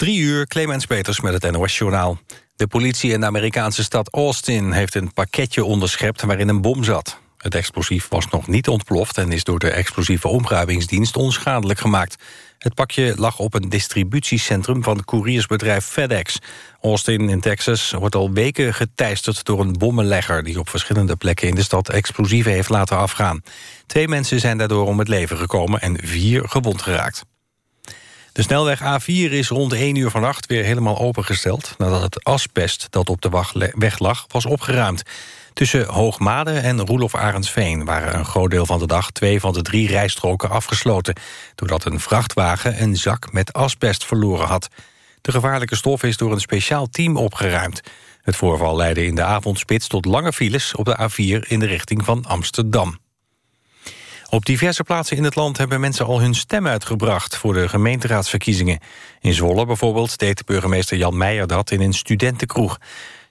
Drie uur, Clemens Peters met het NOS-journaal. De politie in de Amerikaanse stad Austin heeft een pakketje onderschept waarin een bom zat. Het explosief was nog niet ontploft en is door de explosieve omruimingsdienst onschadelijk gemaakt. Het pakje lag op een distributiecentrum van couriersbedrijf FedEx. Austin in Texas wordt al weken geteisterd door een bommenlegger... die op verschillende plekken in de stad explosieven heeft laten afgaan. Twee mensen zijn daardoor om het leven gekomen en vier gewond geraakt. De snelweg A4 is rond 1 uur vannacht weer helemaal opengesteld... nadat het asbest dat op de weg lag was opgeruimd. Tussen Hoogmade en Roelof Arendsveen waren een groot deel van de dag... twee van de drie rijstroken afgesloten... doordat een vrachtwagen een zak met asbest verloren had. De gevaarlijke stof is door een speciaal team opgeruimd. Het voorval leidde in de avondspits tot lange files op de A4... in de richting van Amsterdam. Op diverse plaatsen in het land hebben mensen al hun stem uitgebracht... voor de gemeenteraadsverkiezingen. In Zwolle bijvoorbeeld deed burgemeester Jan Meijer dat in een studentenkroeg.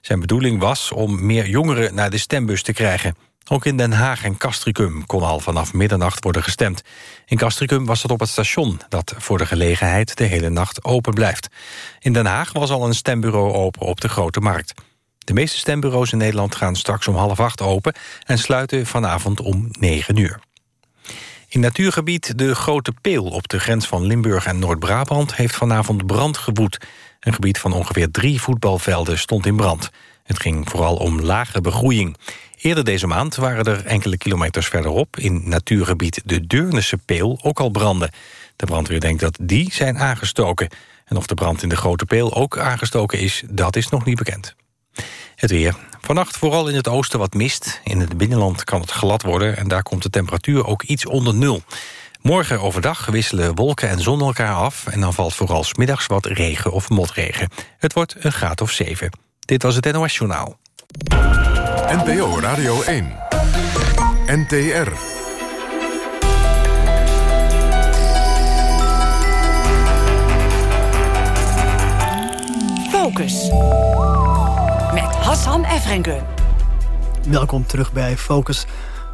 Zijn bedoeling was om meer jongeren naar de stembus te krijgen. Ook in Den Haag en Castricum kon al vanaf middernacht worden gestemd. In Castricum was dat op het station, dat voor de gelegenheid de hele nacht open blijft. In Den Haag was al een stembureau open op de Grote Markt. De meeste stembureaus in Nederland gaan straks om half acht open... en sluiten vanavond om negen uur. In natuurgebied de Grote Peel op de grens van Limburg en Noord-Brabant... heeft vanavond brand gewoed. Een gebied van ongeveer drie voetbalvelden stond in brand. Het ging vooral om lage begroeiing. Eerder deze maand waren er enkele kilometers verderop... in natuurgebied de Deurnese Peel ook al branden. De brandweer denkt dat die zijn aangestoken. En of de brand in de Grote Peel ook aangestoken is, dat is nog niet bekend. Het weer. Vannacht vooral in het oosten wat mist. In het binnenland kan het glad worden en daar komt de temperatuur ook iets onder nul. Morgen overdag wisselen wolken en zon elkaar af... en dan valt vooral smiddags wat regen of motregen. Het wordt een graad of 7. Dit was het NOS Journaal. NPO Radio 1. NTR. Focus. Hassan Efrengen. Welkom terug bij Focus.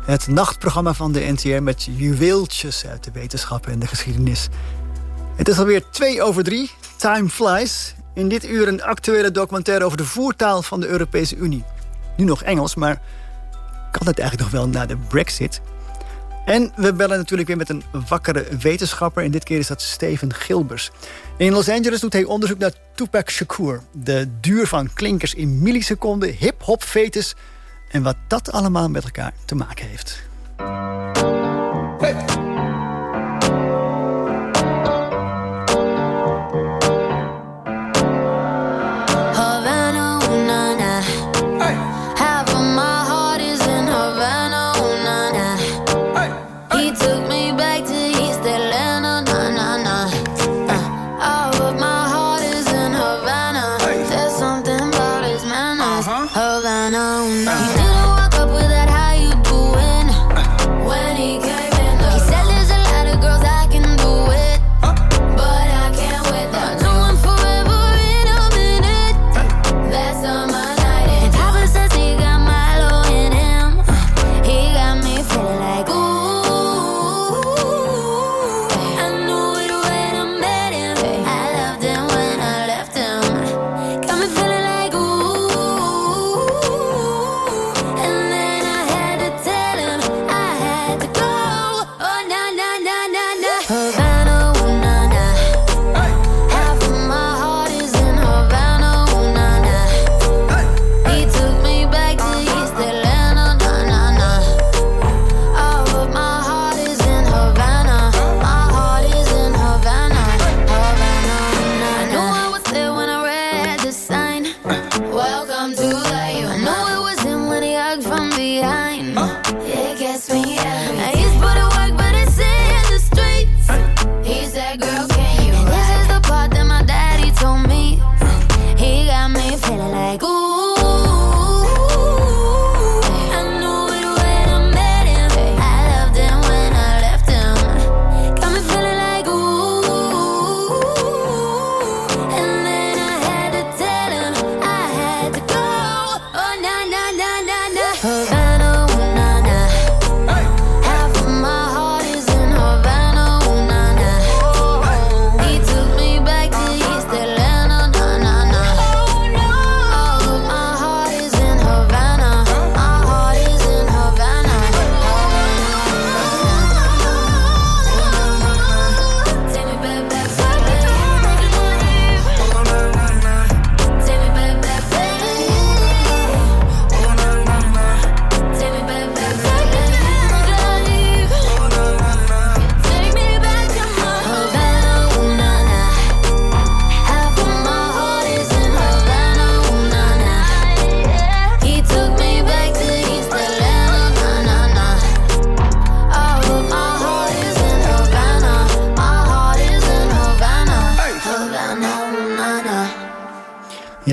Het nachtprogramma van de NTR met juweeltjes uit de wetenschappen en de geschiedenis. Het is alweer twee over drie. Time flies. In dit uur een actuele documentaire over de voertaal van de Europese Unie. Nu nog Engels, maar kan het eigenlijk nog wel na de Brexit? En we bellen natuurlijk weer met een wakkere wetenschapper. En dit keer is dat Steven Gilbers. In Los Angeles doet hij onderzoek naar Tupac Shakur. De duur van klinkers in milliseconden, hip-hop fetus en wat dat allemaal met elkaar te maken heeft.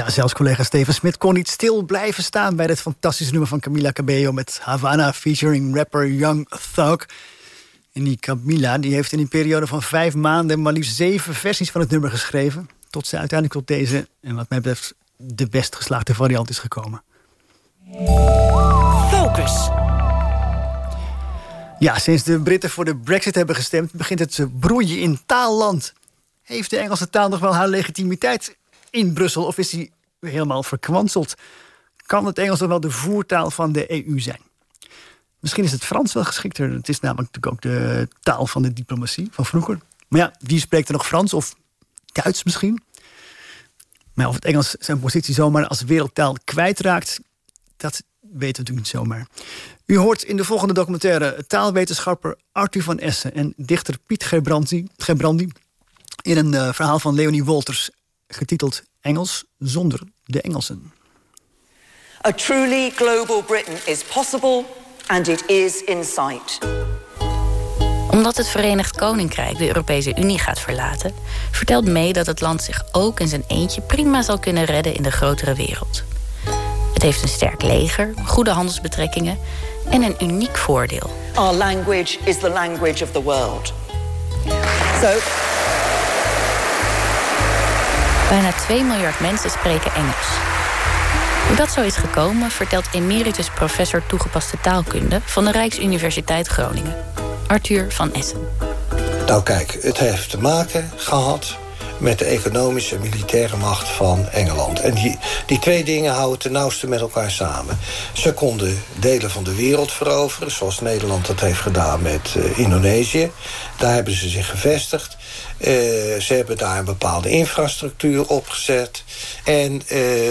Ja, zelfs collega Steven Smit kon niet stil blijven staan... bij dit fantastische nummer van Camila Cabello... met Havana featuring rapper Young Thug. En die Camila die heeft in een periode van vijf maanden... maar liefst zeven versies van het nummer geschreven... tot ze uiteindelijk tot deze, en wat mij betreft... de best geslaagde variant is gekomen. Focus. Ja, sinds de Britten voor de brexit hebben gestemd... begint het broeien in taalland. Heeft de Engelse taal nog wel haar legitimiteit in Brussel... of is die helemaal verkwanseld? Kan het Engels nog wel de voertaal van de EU zijn? Misschien is het Frans wel geschikter. Het is namelijk natuurlijk ook de taal van de diplomatie van vroeger. Maar ja, wie spreekt er nog Frans of Duits misschien? Maar of het Engels zijn positie zomaar als wereldtaal kwijtraakt... dat weten we natuurlijk niet zomaar. U hoort in de volgende documentaire taalwetenschapper Arthur van Essen... en dichter Piet Gebrandi, in een uh, verhaal van Leonie Wolters... getiteld Engels zonder de Engelsen. A truly global Britain is possible and it is in sight. Omdat het Verenigd Koninkrijk de Europese Unie gaat verlaten... vertelt May dat het land zich ook in zijn eentje prima zal kunnen redden in de grotere wereld. Het heeft een sterk leger, goede handelsbetrekkingen en een uniek voordeel. Our language is the language of the world. So Bijna 2 miljard mensen spreken Engels. Hoe dat zo is gekomen, vertelt emeritus professor toegepaste taalkunde van de Rijksuniversiteit Groningen, Arthur van Essen. Nou kijk, het heeft te maken gehad met de economische en militaire macht van Engeland. En die, die twee dingen houden ten nauwste met elkaar samen. Ze konden delen van de wereld veroveren, zoals Nederland dat heeft gedaan met uh, Indonesië. Daar hebben ze zich gevestigd. Uh, ze hebben daar een bepaalde infrastructuur opgezet. En uh,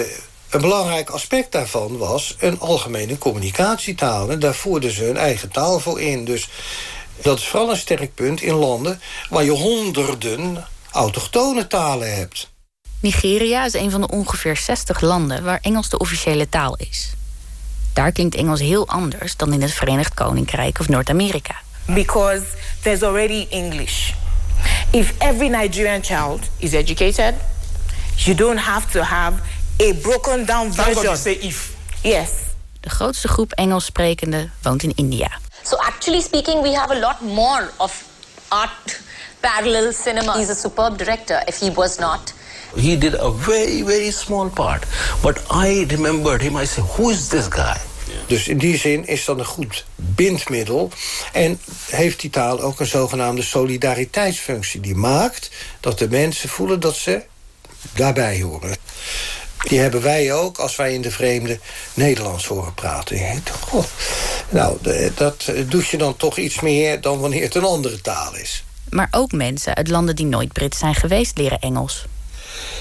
een belangrijk aspect daarvan was een algemene communicatietaal. En daar voerden ze hun eigen taal voor in. Dus dat is vooral een sterk punt in landen waar je honderden autochtone talen hebt. Nigeria is een van de ongeveer 60 landen waar Engels de officiële taal is. Daar klinkt Engels heel anders dan in het Verenigd Koninkrijk of Noord-Amerika. Because there's already English. If every Nigerian child is educated, you don't have to have a broken down version. say if. Yes. De grootste groep Engels sprekenden woont in India. So actually speaking, we have a lot more of art parallel cinema. He's a superb director. If he was not, He did a very, very small part. But I remembered him. I said, who is this guy? Dus in die zin is dat een goed bindmiddel. En heeft die taal ook een zogenaamde solidariteitsfunctie. Die maakt dat de mensen voelen dat ze daarbij horen. Die hebben wij ook als wij in de vreemde Nederlands horen praten. Goh, nou, dat doet je dan toch iets meer dan wanneer het een andere taal is. Maar ook mensen uit landen die nooit Brits zijn geweest leren Engels.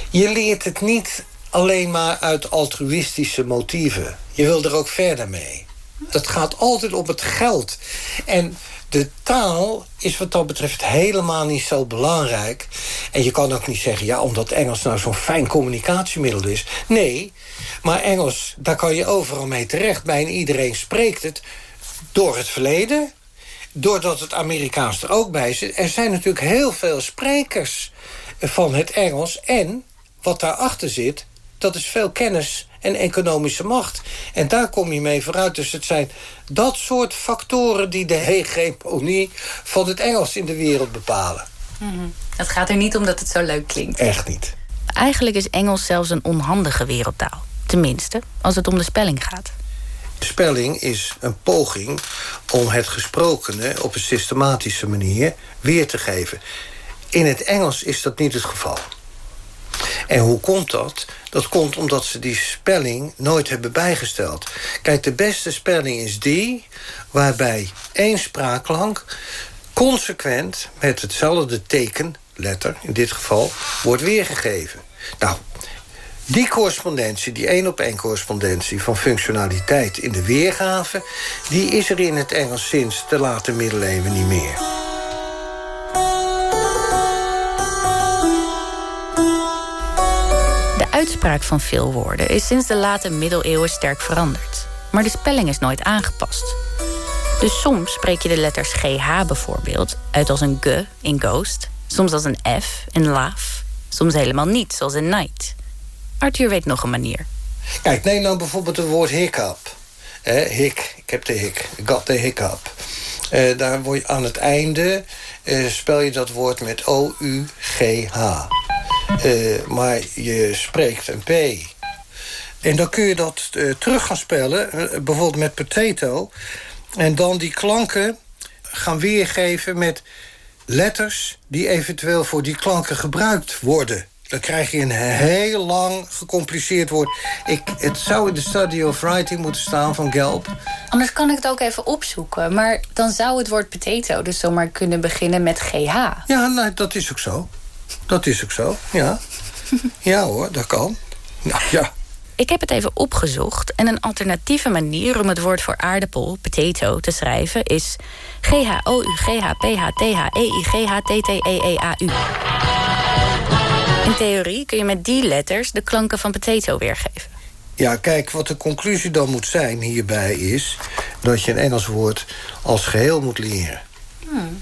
Je leert het niet alleen maar uit altruïstische motieven. Je wil er ook verder mee. Dat gaat altijd op het geld. En de taal is wat dat betreft helemaal niet zo belangrijk. En je kan ook niet zeggen, ja, omdat Engels nou zo'n fijn communicatiemiddel is. Nee, maar Engels, daar kan je overal mee terecht. Bijna iedereen spreekt het door het verleden. Doordat het Amerikaans er ook bij zit. Er zijn natuurlijk heel veel sprekers van het Engels. En wat daarachter zit, dat is veel kennis en economische macht. En daar kom je mee vooruit. Dus het zijn dat soort factoren die de hegemonie van het Engels in de wereld bepalen. Mm -hmm. Het gaat er niet om dat het zo leuk klinkt. Echt niet. Eigenlijk is Engels zelfs een onhandige wereldtaal. Tenminste, als het om de spelling gaat. Spelling is een poging om het gesprokene op een systematische manier weer te geven. In het Engels is dat niet het geval. En hoe komt dat? Dat komt omdat ze die spelling nooit hebben bijgesteld. Kijk, de beste spelling is die... waarbij één spraakklank consequent met hetzelfde teken, letter in dit geval, wordt weergegeven. Nou, die correspondentie, die één op één correspondentie van functionaliteit in de weergave... die is er in het Engels sinds de late middeleeuwen niet meer. De uitspraak van veel woorden is sinds de late middeleeuwen sterk veranderd. Maar de spelling is nooit aangepast. Dus soms spreek je de letters GH bijvoorbeeld uit als een G in ghost, soms als een F in laugh, soms helemaal niet, zoals in night. Arthur weet nog een manier. Kijk, neem nou bijvoorbeeld het woord hiccup. Eh, hik, ik heb de hik. Ik got de hiccup. Eh, daar word je aan het einde eh, spel je dat woord met O-U-G-H. Eh, maar je spreekt een P. En dan kun je dat eh, terug gaan spellen, eh, bijvoorbeeld met potato. En dan die klanken gaan weergeven met letters... die eventueel voor die klanken gebruikt worden. Dan krijg je een heel lang gecompliceerd woord. Ik, het zou in de Study of Writing moeten staan van Gelb. Anders kan ik het ook even opzoeken. Maar dan zou het woord potato dus zomaar kunnen beginnen met GH. Ja, nou, dat is ook zo. Dat is ook zo, ja. Ja hoor, dat kan. Nou ja. Ik heb het even opgezocht en een alternatieve manier om het woord voor aardappel, potato, te schrijven is G-H-O-U-G-H-P-H-T-H-E-I-G-H-T-T-E-E-A-U. In theorie kun je met die letters de klanken van potato weergeven. Ja, kijk, wat de conclusie dan moet zijn hierbij is... dat je een Engels woord als geheel moet leren. Hmm.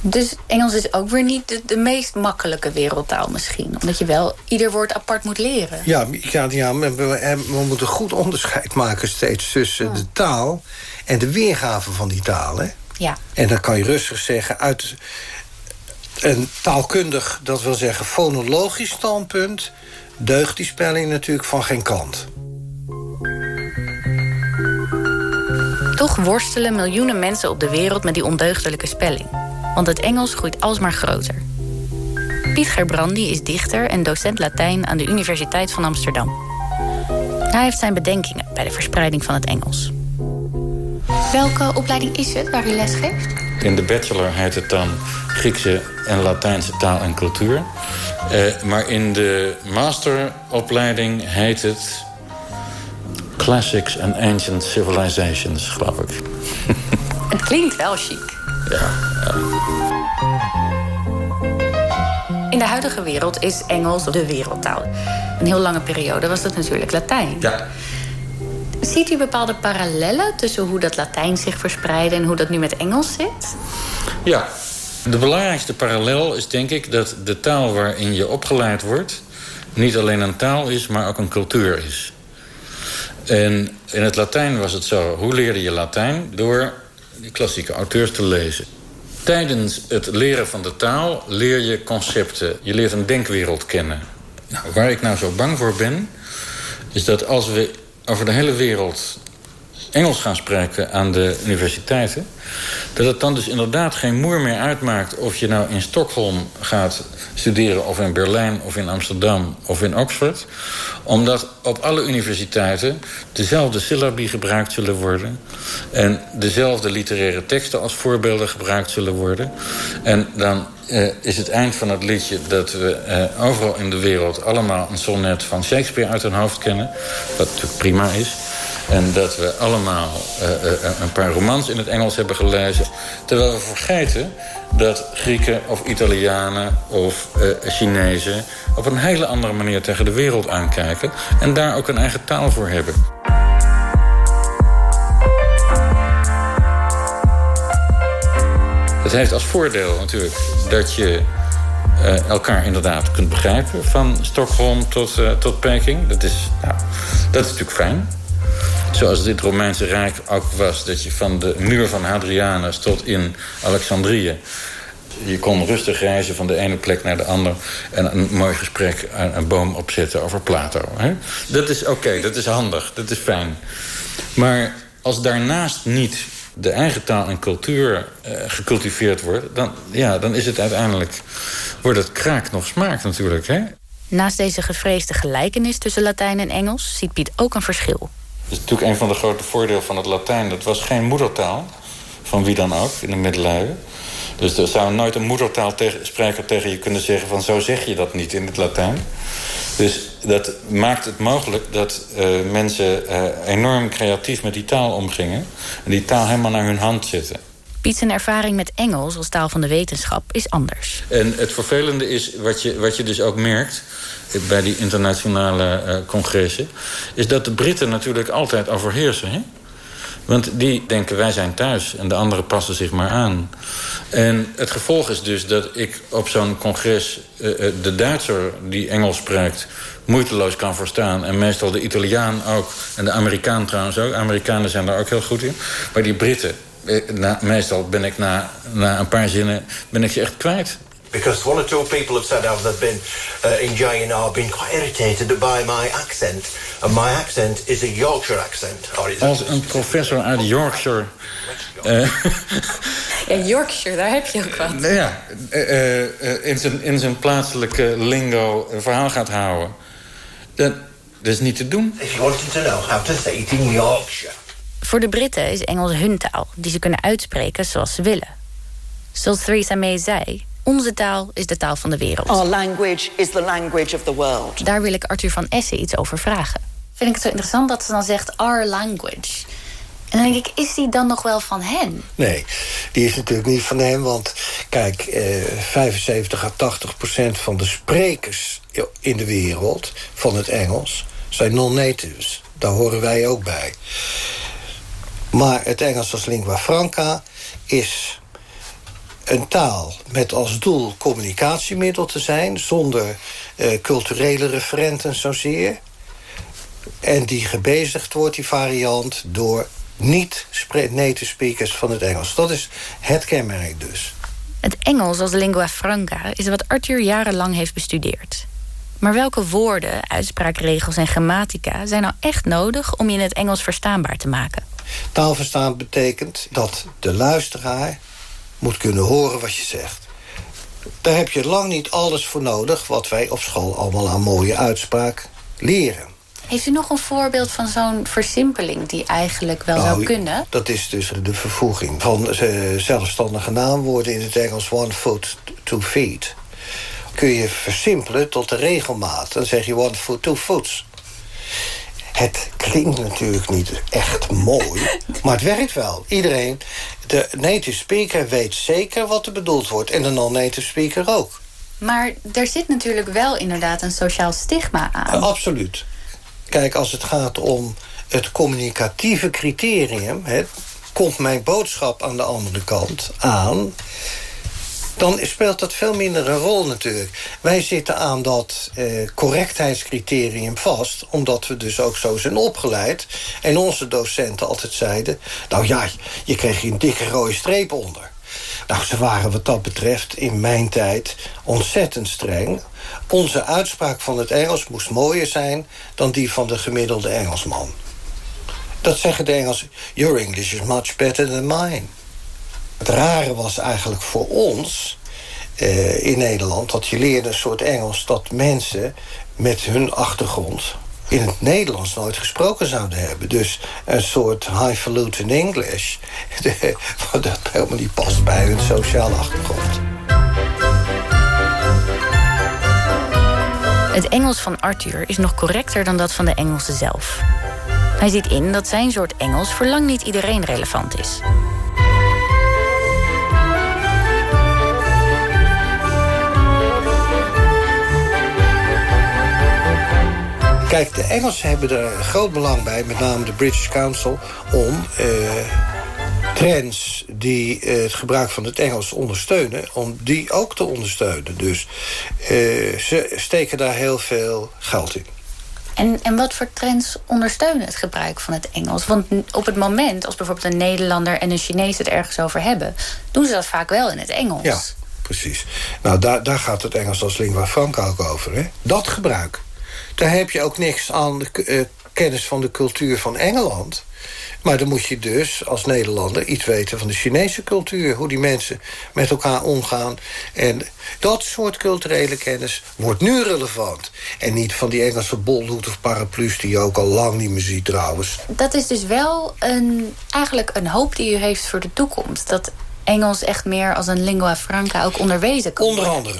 Dus Engels is ook weer niet de, de, meest makkelijke wereldtaal misschien. Omdat je wel ieder woord apart moet leren. Ja, ja, ja we, moeten goed onderscheid maken steeds tussen de taal... en de weergave van die taal. Hè? Ja. En dan kan je rustig zeggen... uit een taalkundig, dat wil zeggen fonologisch standpunt... deugt die spelling natuurlijk van geen kant. Toch worstelen miljoenen mensen op de wereld met die ondeugdelijke spelling. Want het Engels groeit alsmaar groter. Piet Gerbrandi is dichter en docent Latijn aan de Universiteit van Amsterdam. Hij heeft zijn bedenkingen bij de verspreiding van het Engels. Welke opleiding is het waar u les geeft? In de bachelor heet het dan Griekse en Latijnse taal en cultuur. Uh, maar in de masteropleiding heet het Classics and Ancient Civilizations, geloof ik. Het klinkt wel chic. Ja, ja. In de huidige wereld is Engels de wereldtaal. Een heel lange periode was dat natuurlijk Latijn. Ja. Ziet u bepaalde parallellen tussen hoe dat Latijn zich verspreidde... en hoe dat nu met Engels zit? Ja. De belangrijkste parallel is denk ik dat de taal waarin je opgeleid wordt... niet alleen een taal is, maar ook een cultuur is. En in het Latijn was het zo. Hoe leerde je Latijn? Door die klassieke auteurs te lezen. Tijdens het leren van de taal leer je concepten. Je leert een denkwereld kennen. Nou, waar ik nou zo bang voor ben... is dat als we over de hele wereld Engels gaan spreken aan de universiteiten... dat het dan dus inderdaad geen moer meer uitmaakt... of je nou in Stockholm gaat studeren of in Berlijn of in Amsterdam of in Oxford. Omdat op alle universiteiten dezelfde syllabi gebruikt zullen worden... en dezelfde literaire teksten als voorbeelden gebruikt zullen worden. En dan uh, is het eind van het liedje dat we uh, overal in de wereld... allemaal een sonnet van Shakespeare uit hun hoofd kennen. Wat natuurlijk prima is. En dat we allemaal uh, een paar romans in het Engels hebben gelezen. Terwijl we vergeten dat Grieken of Italianen of uh, Chinezen... op een hele andere manier tegen de wereld aankijken... en daar ook een eigen taal voor hebben. Het heeft als voordeel natuurlijk dat je elkaar inderdaad kunt begrijpen... van Stockholm tot, tot Peking. Dat is, nou, dat is natuurlijk fijn. Zoals dit Romeinse Rijk ook was. Dat je van de muur van Hadrianus tot in Alexandrië... je kon rustig reizen van de ene plek naar de andere... en een mooi gesprek aan een boom opzetten over Plato. Hè? Dat is oké, dat is handig, dat is fijn. Maar als daarnaast niet de eigen taal en cultuur uh, gecultiveerd wordt... Dan, ja, dan is het uiteindelijk... wordt het kraak nog smaak natuurlijk, hè? Naast deze gevreesde gelijkenis tussen Latijn en Engels... ziet Piet ook een verschil. Dat is natuurlijk een van de grote voordelen van het Latijn. Dat was geen moedertaal, van wie dan ook, in de middeleeuwen. Dus er zou nooit een moedertaalspreker tegen je kunnen zeggen... van zo zeg je dat niet in het Latijn. Dus dat maakt het mogelijk dat uh, mensen uh, enorm creatief met die taal omgingen... en die taal helemaal naar hun hand zetten. Piet ervaring met Engels als taal van de wetenschap is anders. En het vervelende is, wat je, wat je dus ook merkt bij die internationale uh, congressen... is dat de Britten natuurlijk altijd overheersen. Hè? Want die denken wij zijn thuis en de anderen passen zich maar aan. En het gevolg is dus dat ik op zo'n congres uh, de Duitser die Engels spreekt moeiteloos kan verstaan. En meestal de Italiaan ook. En de Amerikaan trouwens ook. Amerikanen zijn daar ook heel goed in. Maar die Britten, na, meestal ben ik na, na een paar zinnen ben ik je echt kwijt. Because one or two people have said they've been uh, enjoying or been quite irritated by my accent. And my accent is a Yorkshire accent. Als een professor uit Yorkshire... Uh, ja, Yorkshire, daar heb je ook wat. Ja, uh, in, zijn, in zijn plaatselijke lingo een verhaal gaat houden. Dat, dat is niet te doen. If you wanted to know how to say it in Yorkshire. Voor de Britten is Engels hun taal, die ze kunnen uitspreken zoals ze willen. Zoals Theresa May zei, onze taal is de taal van de wereld. Our language is the language of the world. Daar wil ik Arthur van Essen iets over vragen. Vind ik het zo interessant dat ze dan zegt our language. En dan denk ik, is die dan nog wel van hen? Nee, die is natuurlijk niet van hen. Want kijk, eh, 75 à 80 procent van de sprekers in de wereld van het Engels zijn non-natives. Daar horen wij ook bij. Maar het Engels als lingua franca is een taal met als doel communicatiemiddel te zijn... zonder uh, culturele referenten zozeer. En die gebezigd wordt, die variant, door niet-native speakers van het Engels. Dat is het kenmerk dus. Het Engels als lingua franca is wat Arthur jarenlang heeft bestudeerd. Maar welke woorden, uitspraakregels en grammatica... zijn nou echt nodig om je in het Engels verstaanbaar te maken? Taalverstaan betekent dat de luisteraar moet kunnen horen wat je zegt. Daar heb je lang niet alles voor nodig... wat wij op school allemaal aan mooie uitspraak leren. Heeft u nog een voorbeeld van zo'n versimpeling die eigenlijk wel zou Nou, kunnen? Dat is dus de vervoeging van eh, zelfstandige naamwoorden in het Engels one foot, two feet. Kun je versimpelen tot de regelmaat. Dan zeg je one foot, two foots. Het klinkt natuurlijk niet echt mooi, maar het werkt wel. Iedereen, de native speaker weet zeker wat er bedoeld wordt... en de non-native speaker ook. Maar er zit natuurlijk wel inderdaad een sociaal stigma aan. Absoluut. Kijk, als het gaat om het communicatieve criterium... Hè, komt mijn boodschap aan de andere kant aan... dan speelt dat veel minder een rol natuurlijk. Wij zitten aan dat eh, correctheidscriterium vast... omdat we dus ook zo zijn opgeleid. En onze docenten altijd zeiden... nou ja, je kreeg hier een dikke rode streep onder. Nou, ze waren wat dat betreft in mijn tijd ontzettend streng. Onze uitspraak van het Engels moest mooier zijn... dan die van de gemiddelde Engelsman. Dat zeggen de Engelsen. Your English is much better than mine. Het rare was eigenlijk voor ons eh, in Nederland... dat je leerde een soort Engels dat mensen met hun achtergrond... in het Nederlands nooit gesproken zouden hebben. Dus een soort highfalutin English... dat helemaal niet past bij hun sociale achtergrond. Het Engels van Arthur is nog correcter dan dat van de Engelsen zelf. Hij ziet in dat zijn soort Engels voor lang niet iedereen relevant is. Kijk, de Engelsen hebben er groot belang bij, met name de British Council... om eh, trends die eh, het gebruik van het Engels ondersteunen... om die ook te ondersteunen. Dus eh, ze steken daar heel veel geld in. En, en wat voor trends ondersteunen het gebruik van het Engels? Want op het moment, als bijvoorbeeld een Nederlander en een Chinees het ergens over hebben... doen ze dat vaak wel in het Engels. Ja, precies. Nou, daar, daar gaat het Engels als lingua franca ook over. Hè? Dat gebruik. Daar heb je ook niks aan de uh, kennis van de cultuur van Engeland. Maar dan moet je dus als Nederlander iets weten van de Chinese cultuur. Hoe die mensen met elkaar omgaan. En dat soort culturele kennis wordt nu relevant. En niet van die Engelse bolhoed of paraplu's die je ook al lang niet meer ziet trouwens. Dat is dus wel een, eigenlijk een hoop die u heeft voor de toekomst. Dat Engels echt meer als een lingua franca ook onderwezen kan Onder andere.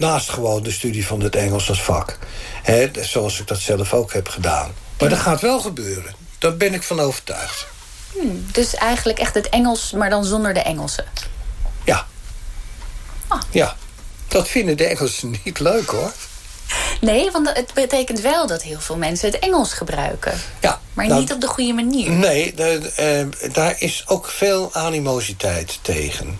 Naast gewoon de studie van het Engels als vak. He, zoals ik dat zelf ook heb gedaan. Maar dat gaat wel gebeuren. Daar ben ik van overtuigd. Hmm, dus eigenlijk echt het Engels, maar dan zonder de Engelsen. Ja. Ah. Ja. Dat vinden de Engelsen niet leuk, hoor. Nee, want het betekent wel dat heel veel mensen het Engels gebruiken. Ja. Maar nou, niet op de goede manier. Nee, de, uh, daar is ook veel animositeit tegen.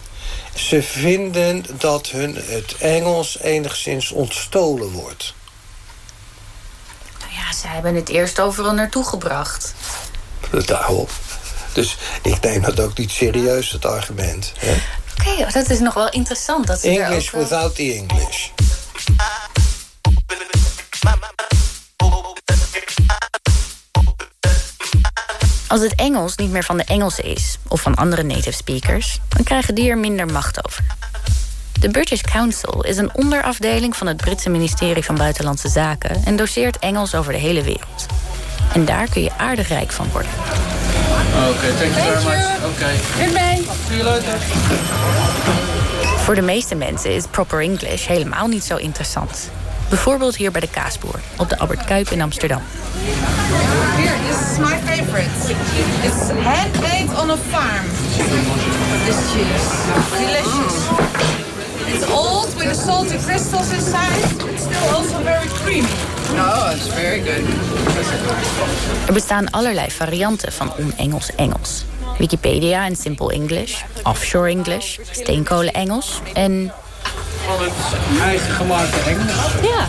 Ze vinden dat hun het Engels enigszins ontstolen wordt. Nou ja, ze hebben het eerst overal naartoe gebracht. Daarop. Dus ik neem dat ook niet serieus, het argument. Oké, dat is nog wel interessant. Dat ze English ook without the English. Als het Engels niet meer van de Engelsen is, of van andere native speakers, dan krijgen die er minder macht over. De British Council is een onderafdeling van het Britse ministerie van Buitenlandse Zaken en doseert Engels over de hele wereld. En daar kun je aardig rijk van worden. Okay, thank you very much. Okay. Goodbye. See you later. Voor de meeste mensen is proper English helemaal niet zo interessant. Bijvoorbeeld hier bij de Kaasboer, op de Albert Kuip in Amsterdam. Here, this is my favorite. It's handmade on a farm. This cheese. Delicious. It's old with the salty crystals inside. It's still also very creamy. Oh, it's very good. Er bestaan allerlei varianten van on-Engels Engels. Wikipedia in Simple English, Offshore English, Steenkolen Engels en... Van het eigen gemaakte Engels. Ja.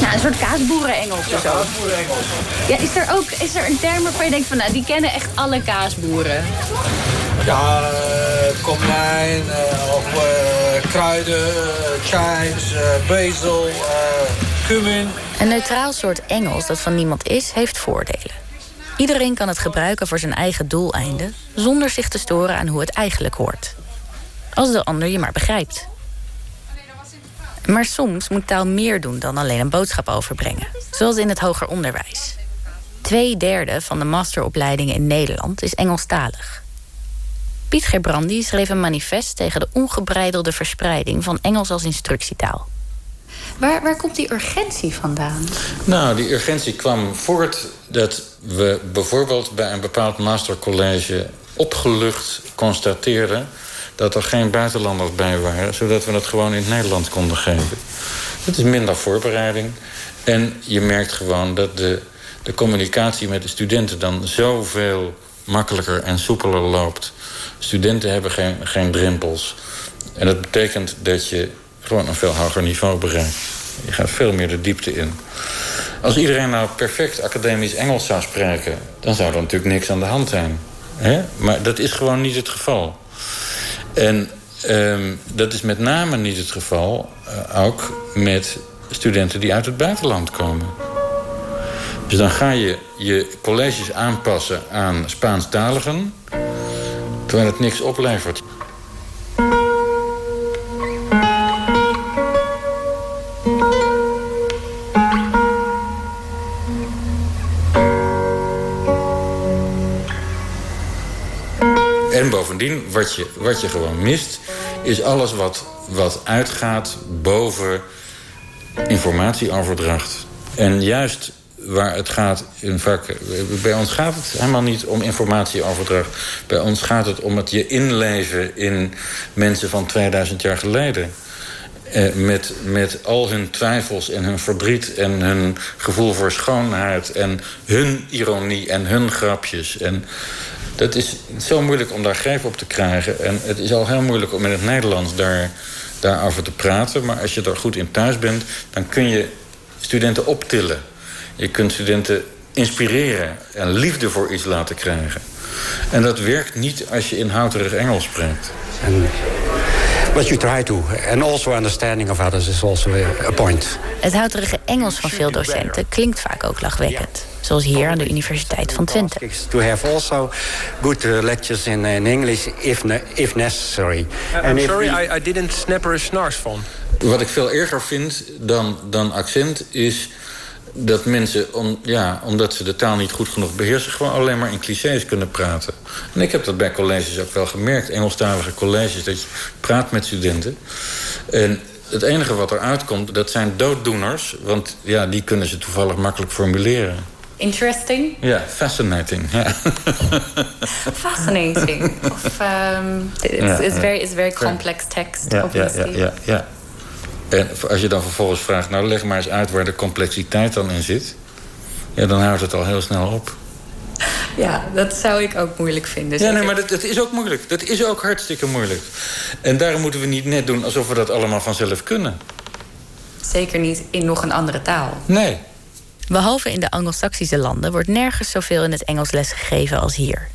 Nou, een soort kaasboeren-Engels of zo. Ja, is er ook is er een term waarvan je denkt van... nou, die kennen echt alle kaasboeren? Ja, eh, komijn, eh, of eh, kruiden, chives, eh, basil, cumin. Een neutraal soort Engels dat van niemand is, heeft voordelen. Iedereen kan het gebruiken voor zijn eigen doeleinden... zonder zich te storen aan hoe het eigenlijk hoort. Als de ander je maar begrijpt. Maar soms moet taal meer doen dan alleen een boodschap overbrengen. Zoals in het hoger onderwijs. Twee derde van de masteropleidingen in Nederland is Engelstalig. Piet Gerbrandy schreef een manifest tegen de ongebreidelde verspreiding van Engels als instructietaal. Waar, waar komt die urgentie vandaan? Nou, die urgentie kwam voort dat we bijvoorbeeld bij een bepaald mastercollege opgelucht constateerden dat er geen buitenlanders bij waren, zodat we het gewoon in het Nederlands konden geven. Het is minder voorbereiding. En je merkt gewoon dat de, de communicatie met de studenten dan zoveel makkelijker en soepeler loopt. Studenten hebben geen, geen drempels. En dat betekent dat je gewoon een veel hoger niveau bereikt. Je gaat veel meer de diepte in. Als iedereen nou perfect academisch Engels zou spreken... dan zou er natuurlijk niks aan de hand zijn. Maar dat is gewoon niet het geval. En ehm, dat is met name niet het geval... eh, ook met studenten die uit het buitenland komen. Dus dan ga je je colleges aanpassen aan Spaanstaligen... terwijl het niks oplevert. Bovendien, wat je, wat je gewoon mist... is alles wat, wat uitgaat boven informatieoverdracht. En juist waar het gaat in vaak... Bij ons gaat het helemaal niet om informatieoverdracht. Bij ons gaat het om het je inleven in mensen van 2000 jaar geleden. Eh, met, met al hun twijfels en hun verdriet en hun gevoel voor schoonheid... en hun ironie en hun grapjes. En dat is zo moeilijk om daar greep op te krijgen. En het is al heel moeilijk om in het Nederlands daar, daarover te praten. Maar als je er goed in thuis bent, dan kun je studenten optillen. Je kunt studenten inspireren en liefde voor iets laten krijgen. En dat werkt niet als je inhouderig Engels spreekt. And what you try to, and also understanding of others is also a, point. Het houterige Engels van veel docenten klinkt vaak ook lachwekkend. Zoals hier aan de Universiteit van Twente. To have also good uh, lectures in, in English if, ne if necessary. I'm And if sorry, we- I, I didn't snap er a snars van. Wat ik veel erger vind dan, dan accent is dat mensen, om, ja, omdat ze de taal niet goed genoeg beheersen... gewoon alleen maar in clichés kunnen praten. En ik heb dat bij colleges ook wel gemerkt. Engelstalige colleges, dat je praat met studenten. En het enige wat eruit komt, dat zijn dooddoeners. Want ja, die kunnen ze toevallig makkelijk formuleren. Interesting. Ja, fascinating. Ja. Fascinating. Of, um, it's, it's, very, it's very complex text, obviously. ja, ja, ja. En als je dan vervolgens vraagt... nou, leg maar eens uit waar de complexiteit dan in zit... ja, dan houdt het al heel snel op. Ja, dat zou ik ook moeilijk vinden. Ja, nee, maar dat, dat is ook moeilijk. Dat is ook hartstikke moeilijk. En daarom moeten we niet net doen alsof we dat allemaal vanzelf kunnen. Zeker niet in nog een andere taal. Nee. Behalve in de Anglo-Saxische landen wordt nergens zoveel in het Engels lesgegeven als hier.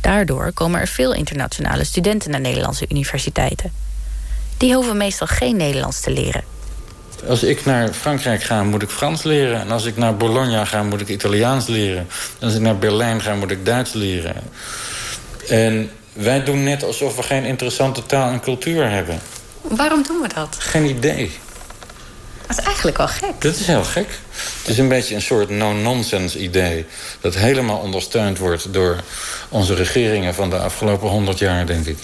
Daardoor komen er veel internationale studenten naar Nederlandse universiteiten. Die hoeven meestal geen Nederlands te leren. Als ik naar Frankrijk ga, moet ik Frans leren. En als ik naar Bologna ga, moet ik Italiaans leren. En als ik naar Berlijn ga, moet ik Duits leren. En wij doen net alsof we geen interessante taal en cultuur hebben. Waarom doen we dat? Geen idee. Dat is eigenlijk wel gek. Dat is heel gek. Het is een beetje een soort no-nonsense idee... dat helemaal ondersteund wordt door onze regeringen van de afgelopen honderd jaar, denk ik.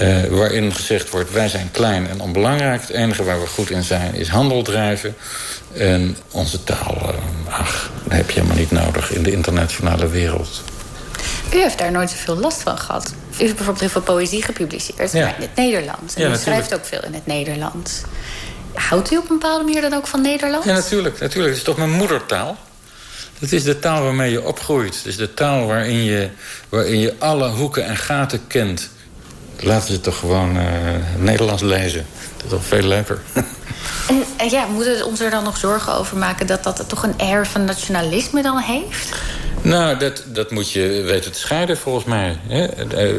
Uh, waarin gezegd wordt, wij zijn klein en onbelangrijk. Het enige waar we goed in zijn is handel drijven. En onze taal, uh, ach, dat heb je helemaal niet nodig in de internationale wereld. U heeft daar nooit zoveel last van gehad. U heeft bijvoorbeeld heel veel poëzie gepubliceerd, Ja. maar in het Nederlands. En Ja, u natuurlijk. schrijft ook veel in het Nederlands. Houdt u op een bepaalde manier dan ook van Nederlands? Ja, natuurlijk. natuurlijk. Het is toch mijn moedertaal? Het is de taal waarmee je opgroeit. Het is de taal waarin je, waarin je alle hoeken en gaten kent. Laten ze toch gewoon eh, Nederlands lezen. Dat is toch veel leuker. En, en ja, moeten we ons er dan nog zorgen over maken... dat dat toch een air van nationalisme dan heeft? Nou, dat, dat moet je weten te scheiden volgens mij. Hè? Eh, eh,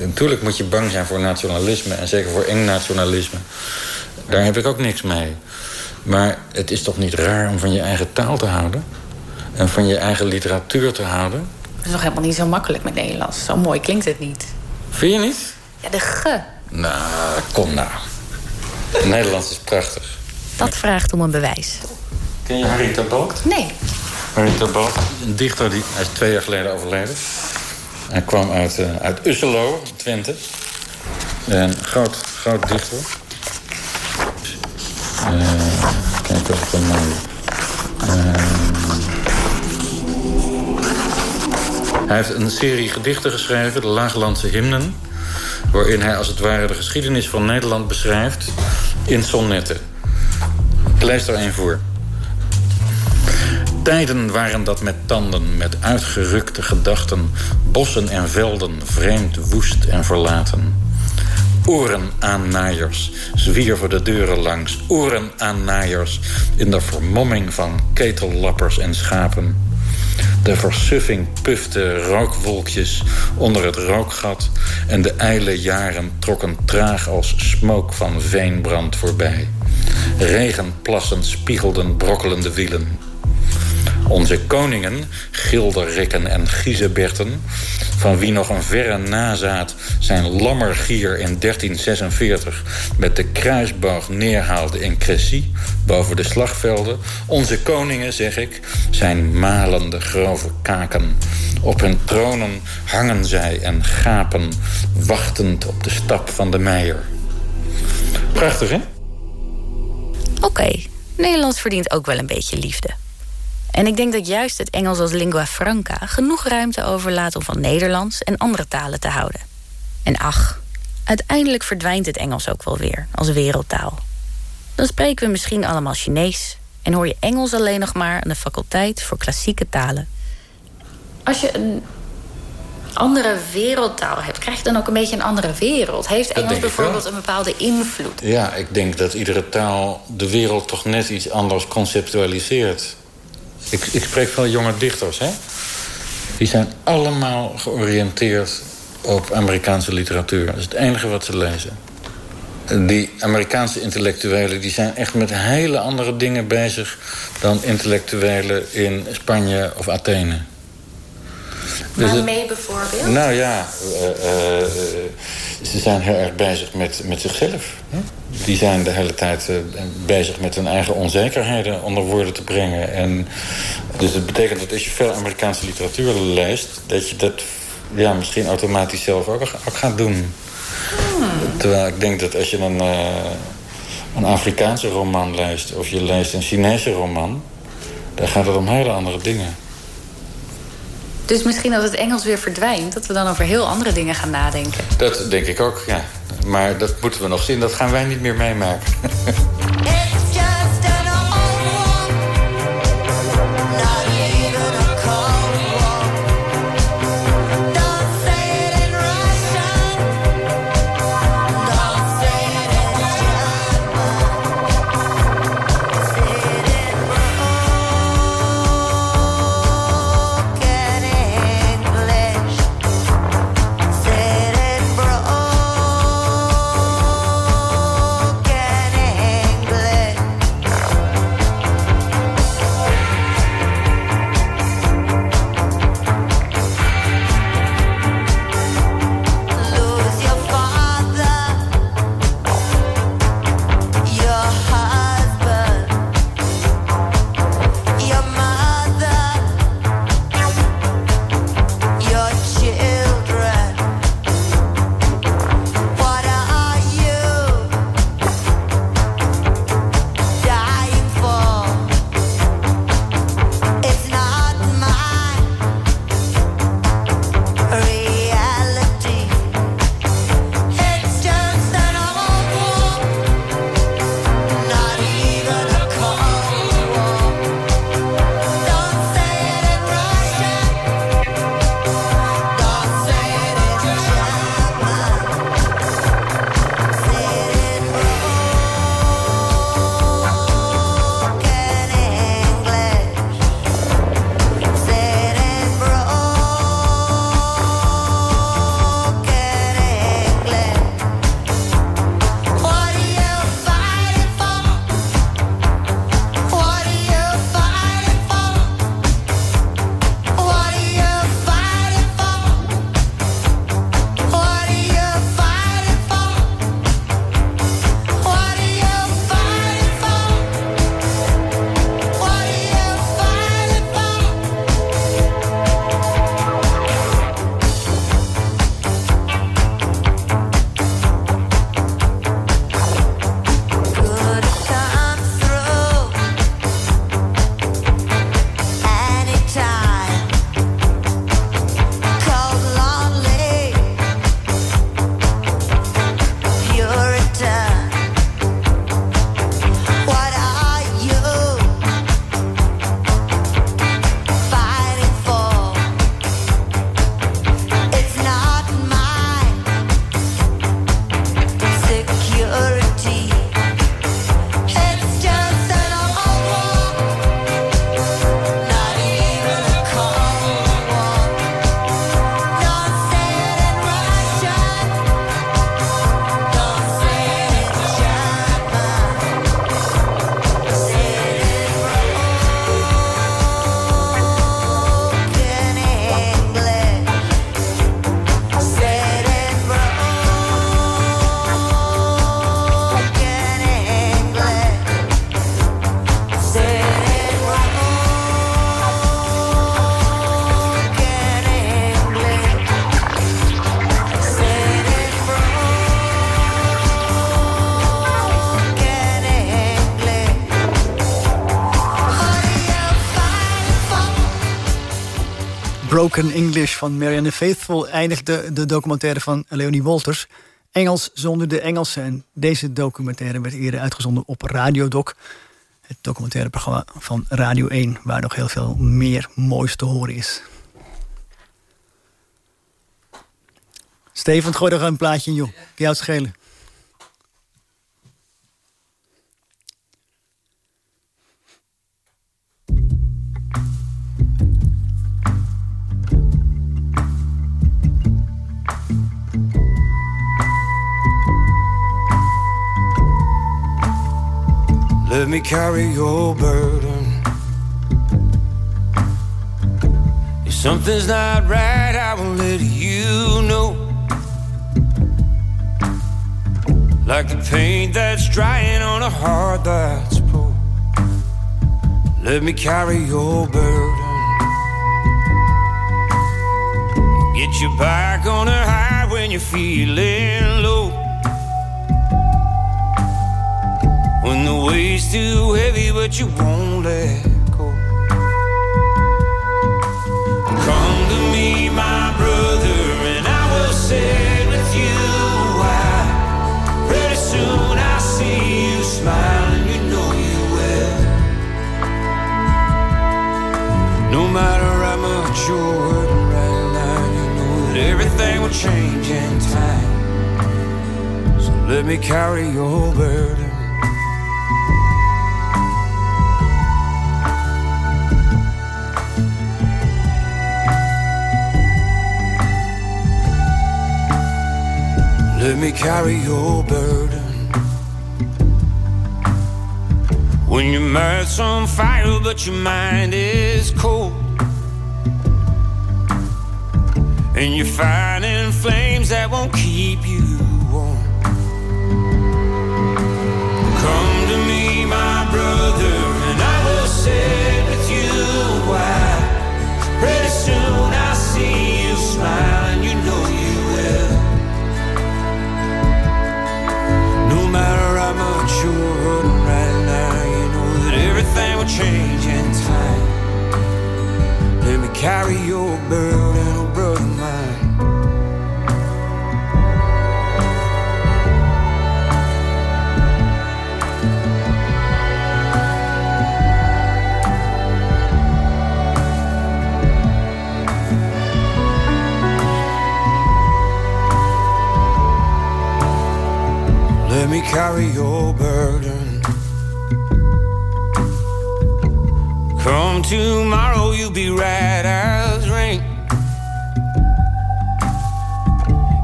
natuurlijk moet je bang zijn voor nationalisme... en zeker voor eng nationalisme. Daar heb ik ook niks mee. Maar het is toch niet raar om van je eigen taal te houden? En van je eigen literatuur te houden? Dat is nog helemaal niet zo makkelijk met Nederlands. Zo mooi klinkt het niet. Vind je niet? Ja, de ge. Nou, kom nou. Nederlands is prachtig. Dat vraagt om een bewijs. Ken je Harry Terbalk? Nee. Harry Terbalk, een dichter die hij is twee jaar geleden overleden. Hij kwam uit, eh, uit Usselo, Twente. Een groot, groot dichter. Eh, kijk of ik hem nou... Hij heeft een serie gedichten geschreven, de Laaglandse Hymnen... waarin hij als het ware de geschiedenis van Nederland beschrijft in sonnetten. Ik lees er één voor. Tijden waren dat met tanden, met uitgerukte gedachten... bossen en velden, vreemd, woest en verlaten. Oren aan naaiers zwierven de deuren langs. Oren aan naaiers in de vermomming van ketellappers en schapen. De versuffing pufte rookwolkjes onder het rookgat... en de ijle jaren trokken traag als smook van veenbrand voorbij. Regenplassen spiegelden brokkelende wielen. Onze koningen, Gilderikken en Giezeberten... van wie nog een verre nazaat zijn lammergier in 1346... met de kruisboog neerhaalde in Cressy, boven de slagvelden... onze koningen, zeg ik, zijn malende grove kaken. Op hun tronen hangen zij en gapen... wachtend op de stap van de meier. Prachtig, hè? Oké, Nederlands verdient ook wel een beetje liefde. En ik denk dat juist het Engels als lingua franca genoeg ruimte overlaat om van Nederlands en andere talen te houden. En ach, uiteindelijk verdwijnt het Engels ook wel weer als wereldtaal. Dan spreken we misschien allemaal Chinees en hoor je Engels alleen nog maar aan de faculteit voor klassieke talen. Als je een andere wereldtaal hebt, krijg je dan ook een beetje een andere wereld. Heeft Engels bijvoorbeeld een bepaalde invloed? Ja, ik denk dat iedere taal de wereld toch net iets anders conceptualiseert. Ik, ik spreek veel jonge dichters, hè? Die zijn allemaal georiënteerd op Amerikaanse literatuur. Dat is het enige wat ze lezen. Die Amerikaanse intellectuelen die zijn echt met hele andere dingen bezig... dan intellectuelen in Spanje of Athene. Dus het- Waarmee bijvoorbeeld? nou ja, eh, eh, ze zijn heel erg bezig met, met zichzelf. Hè? Die zijn de hele tijd eh, bezig met hun eigen onzekerheden onder woorden te brengen. En dus het betekent dat als je veel Amerikaanse literatuur leest... dat je dat ja, misschien automatisch zelf ook, ook gaat doen. Terwijl ik denk dat als je een, eh, een Afrikaanse roman leest... of je leest een Chinese roman... dan gaat het om hele andere dingen. Dus misschien als het Engels weer verdwijnt, dat we dan over heel andere dingen gaan nadenken. Dat denk ik ook, ja. Maar dat moeten we nog zien. Dat gaan wij niet meer meemaken. Broken English van Marianne Faithful eindigde de documentaire van Leonie Wolters. Engels zonder de Engelsen. En deze documentaire werd eerder uitgezonden op Radiodoc. Het documentaire programma van Radio 1, waar nog heel veel meer moois te horen is. Steven, gooi er een plaatje in, joh. Jou het schelen? Let me carry your burden. If something's not right, I will let you know. Like the paint that's drying on a heart that's broke. Let me carry your burden. Get you back on the high when you're feeling low. When the weight's too heavy, but you won't let go. Come to me, my brother, and I will sit with you. I, pretty soon I see you smiling, you know you will. No matter how much you're hurting right now, you know that everything will change in time. So let me carry your burden. Let me carry your burden. When your mouth's on fire, but your mind is cold. And you're fighting flames that won't keep you warm. Come to me, my brother, and I will sit with you. Why? Everything will change in time. Let me carry your burden, oh brother mine. Let me carry your burden. Come tomorrow, you'll be right as rain.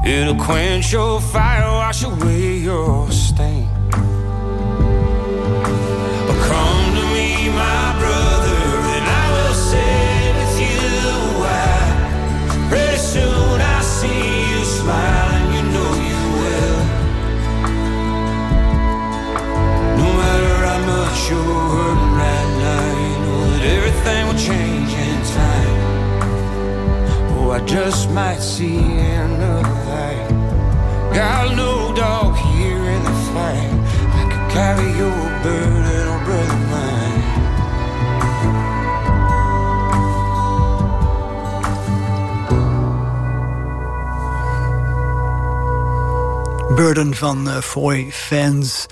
It'll quench your fire, wash away your just might see another light. Got no dog here in the fight. I could carry your burden, oh brother mine. Burden van uh, Foy Fans.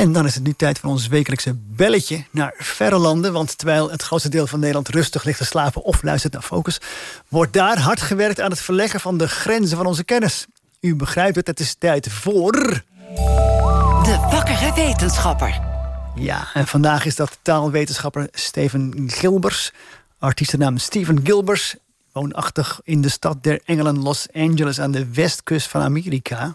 En dan is het nu tijd voor ons wekelijkse belletje naar verre landen. Want terwijl het grootste deel van Nederland rustig ligt te slapen of luistert naar Focus, wordt daar hard gewerkt aan het verleggen van de grenzen van onze kennis. U begrijpt het, het is tijd voor. De wakkere wetenschapper. Ja, en vandaag is dat taalwetenschapper Steven Gilbers. Artiestennaam Steven Gilbers. Woonachtig in de stad der Engelen Los Angeles aan de westkust van Amerika.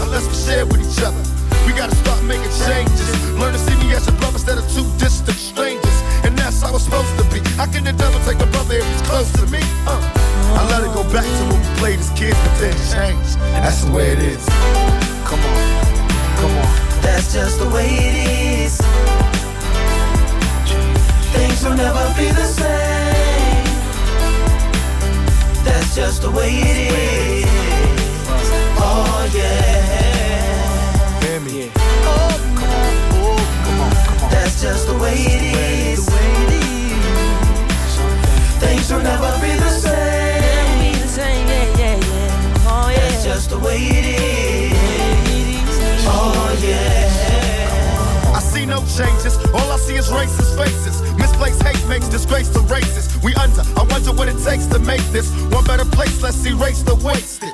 we share with each other. We gotta start making changes. Learn to see me as a brother instead of two distant strangers. And that's how it's supposed to be. Can take a brother if he's close to me? Uh. I let it go back to when we played as kids, but then changed. That's the way it is. Come on, come on. That's just the way it is. Things will never be the same. That's just the way it is. Oh yeah. That's just the way it is. Things will never be the same. Be the same, yeah, yeah, yeah. Oh yeah. That's just the way it is. Oh yeah. I see no changes. All I see is racist faces. Misplaced hate makes disgrace to races. We under. I wonder what it takes to make this one better place. Let's erase the wasted.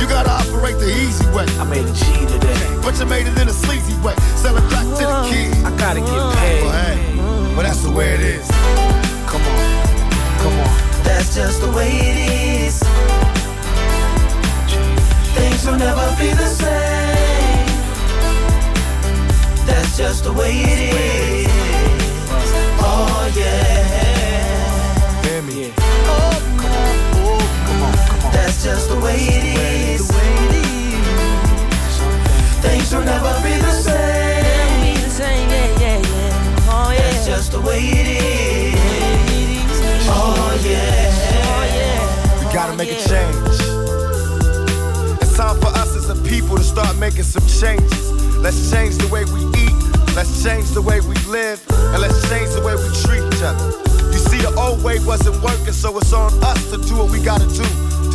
You gotta operate the easy way. I made a G today. But you made it in a sleazy way. Selling crack to the uh-huh. kids. I gotta get paid. But hey, but that's the way it is. Come on, come on. That's just the way it is. Things will never be the same. That's just the way it is. Oh yeah. Just the way it is. Things will never be the same. Be the same, yeah, yeah, yeah. Oh yeah. That's just the way it is. Oh. Oh yeah. We gotta oh, make a change. It's time for us as a people to start making some changes. Let's change the way we eat. Let's change the way we live. And let's change the way we treat each other. You see, the old way wasn't working, so it's on us to do what we gotta do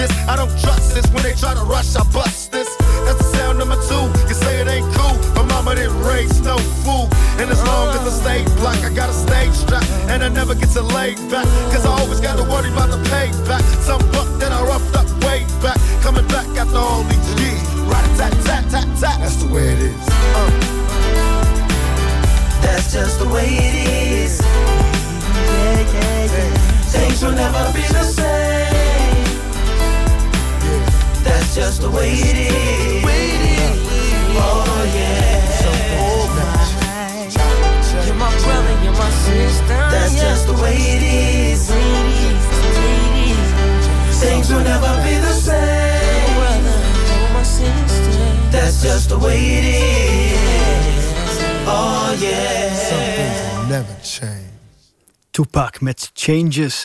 this. I don't trust this. When they try to rush, I bust this. That's the sound number two. You say it ain't cool. My mama didn't raise no fool. And as long as I stay black, I got a stage strap. And I never get to lay back. Cause I always gotta worry about the payback. Some buck that I roughed up way back. Coming back after all these years. Right tat tat tat tat. That's the way it is. Uh. That's just the way it is. Yeah, yeah, yeah. Things will never be the same. That's just the way it is. Oh yeah. You're my brother, you're my sister. That's just the way it is. Things will never be the same. That's just the way it is. Oh yeah. Some things will never change. Tupac met Changes.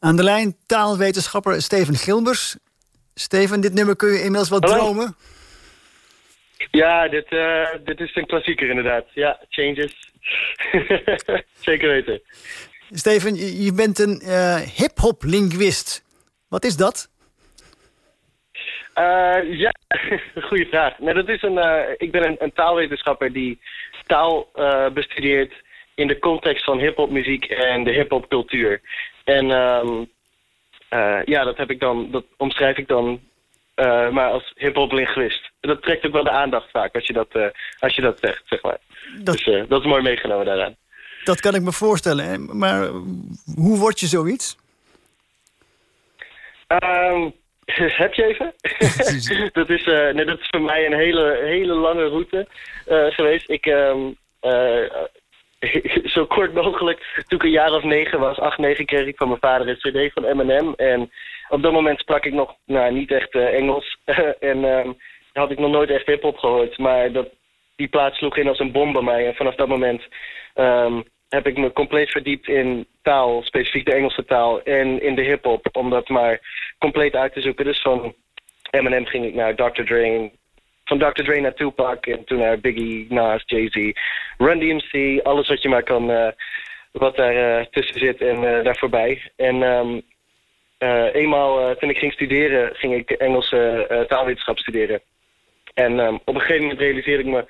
Aan de lijn taalwetenschapper Steven Gilbers. Steven, dit nummer kun je inmiddels wel Hallo. dromen. Ja, dit, eh, dit is een klassieker inderdaad. Ja, Changes. Zeker weten. Steven, je bent een eh hip-hop linguist. Wat is dat? Eh, ja, goede vraag. Nee, dat is een, ik ben een, een taalwetenschapper die taal bestudeert in de context van hip-hop muziek en de hip-hop cultuur. En ehm, eh, ja, dat heb ik dan, dat omschrijf ik dan eh, maar als hip-hop linguist. Dat trekt ook wel de aandacht vaak als je dat, eh, als je dat zegt, zeg maar. Dus eh, dat is mooi meegenomen daaraan. Dat kan ik me voorstellen. hè. Maar hoe word je zoiets? Ehm, heb je even? dat, is, nee, dat is voor mij een hele, hele lange route geweest. Ik, ehm, eh, zo kort mogelijk, toen ik een jaar of negen was, acht, negen, kreeg ik van mijn vader een cd van Eminem. En op dat moment sprak ik nog nou, niet echt eh, Engels. en ehm, had ik nog nooit echt hip-hop gehoord. Maar dat, die plaat sloeg in als een bom bij mij. En vanaf dat moment ehm, heb ik me compleet verdiept in taal, specifiek de Engelse taal. En in de hip-hop, om dat maar compleet uit te zoeken. Dus van Eminem ging ik naar Dr. Dre. Van Dr. Dre naar Tupac en toen naar Biggie, Nas, Jay-Z, Run DMC. Alles wat je maar kan, eh, wat daar eh, tussen zit en eh, daar voorbij. En ehm, eh, eenmaal toen ik ging studeren, ging ik Engelse taalwetenschap studeren. En ehm, op een gegeven moment realiseerde ik me...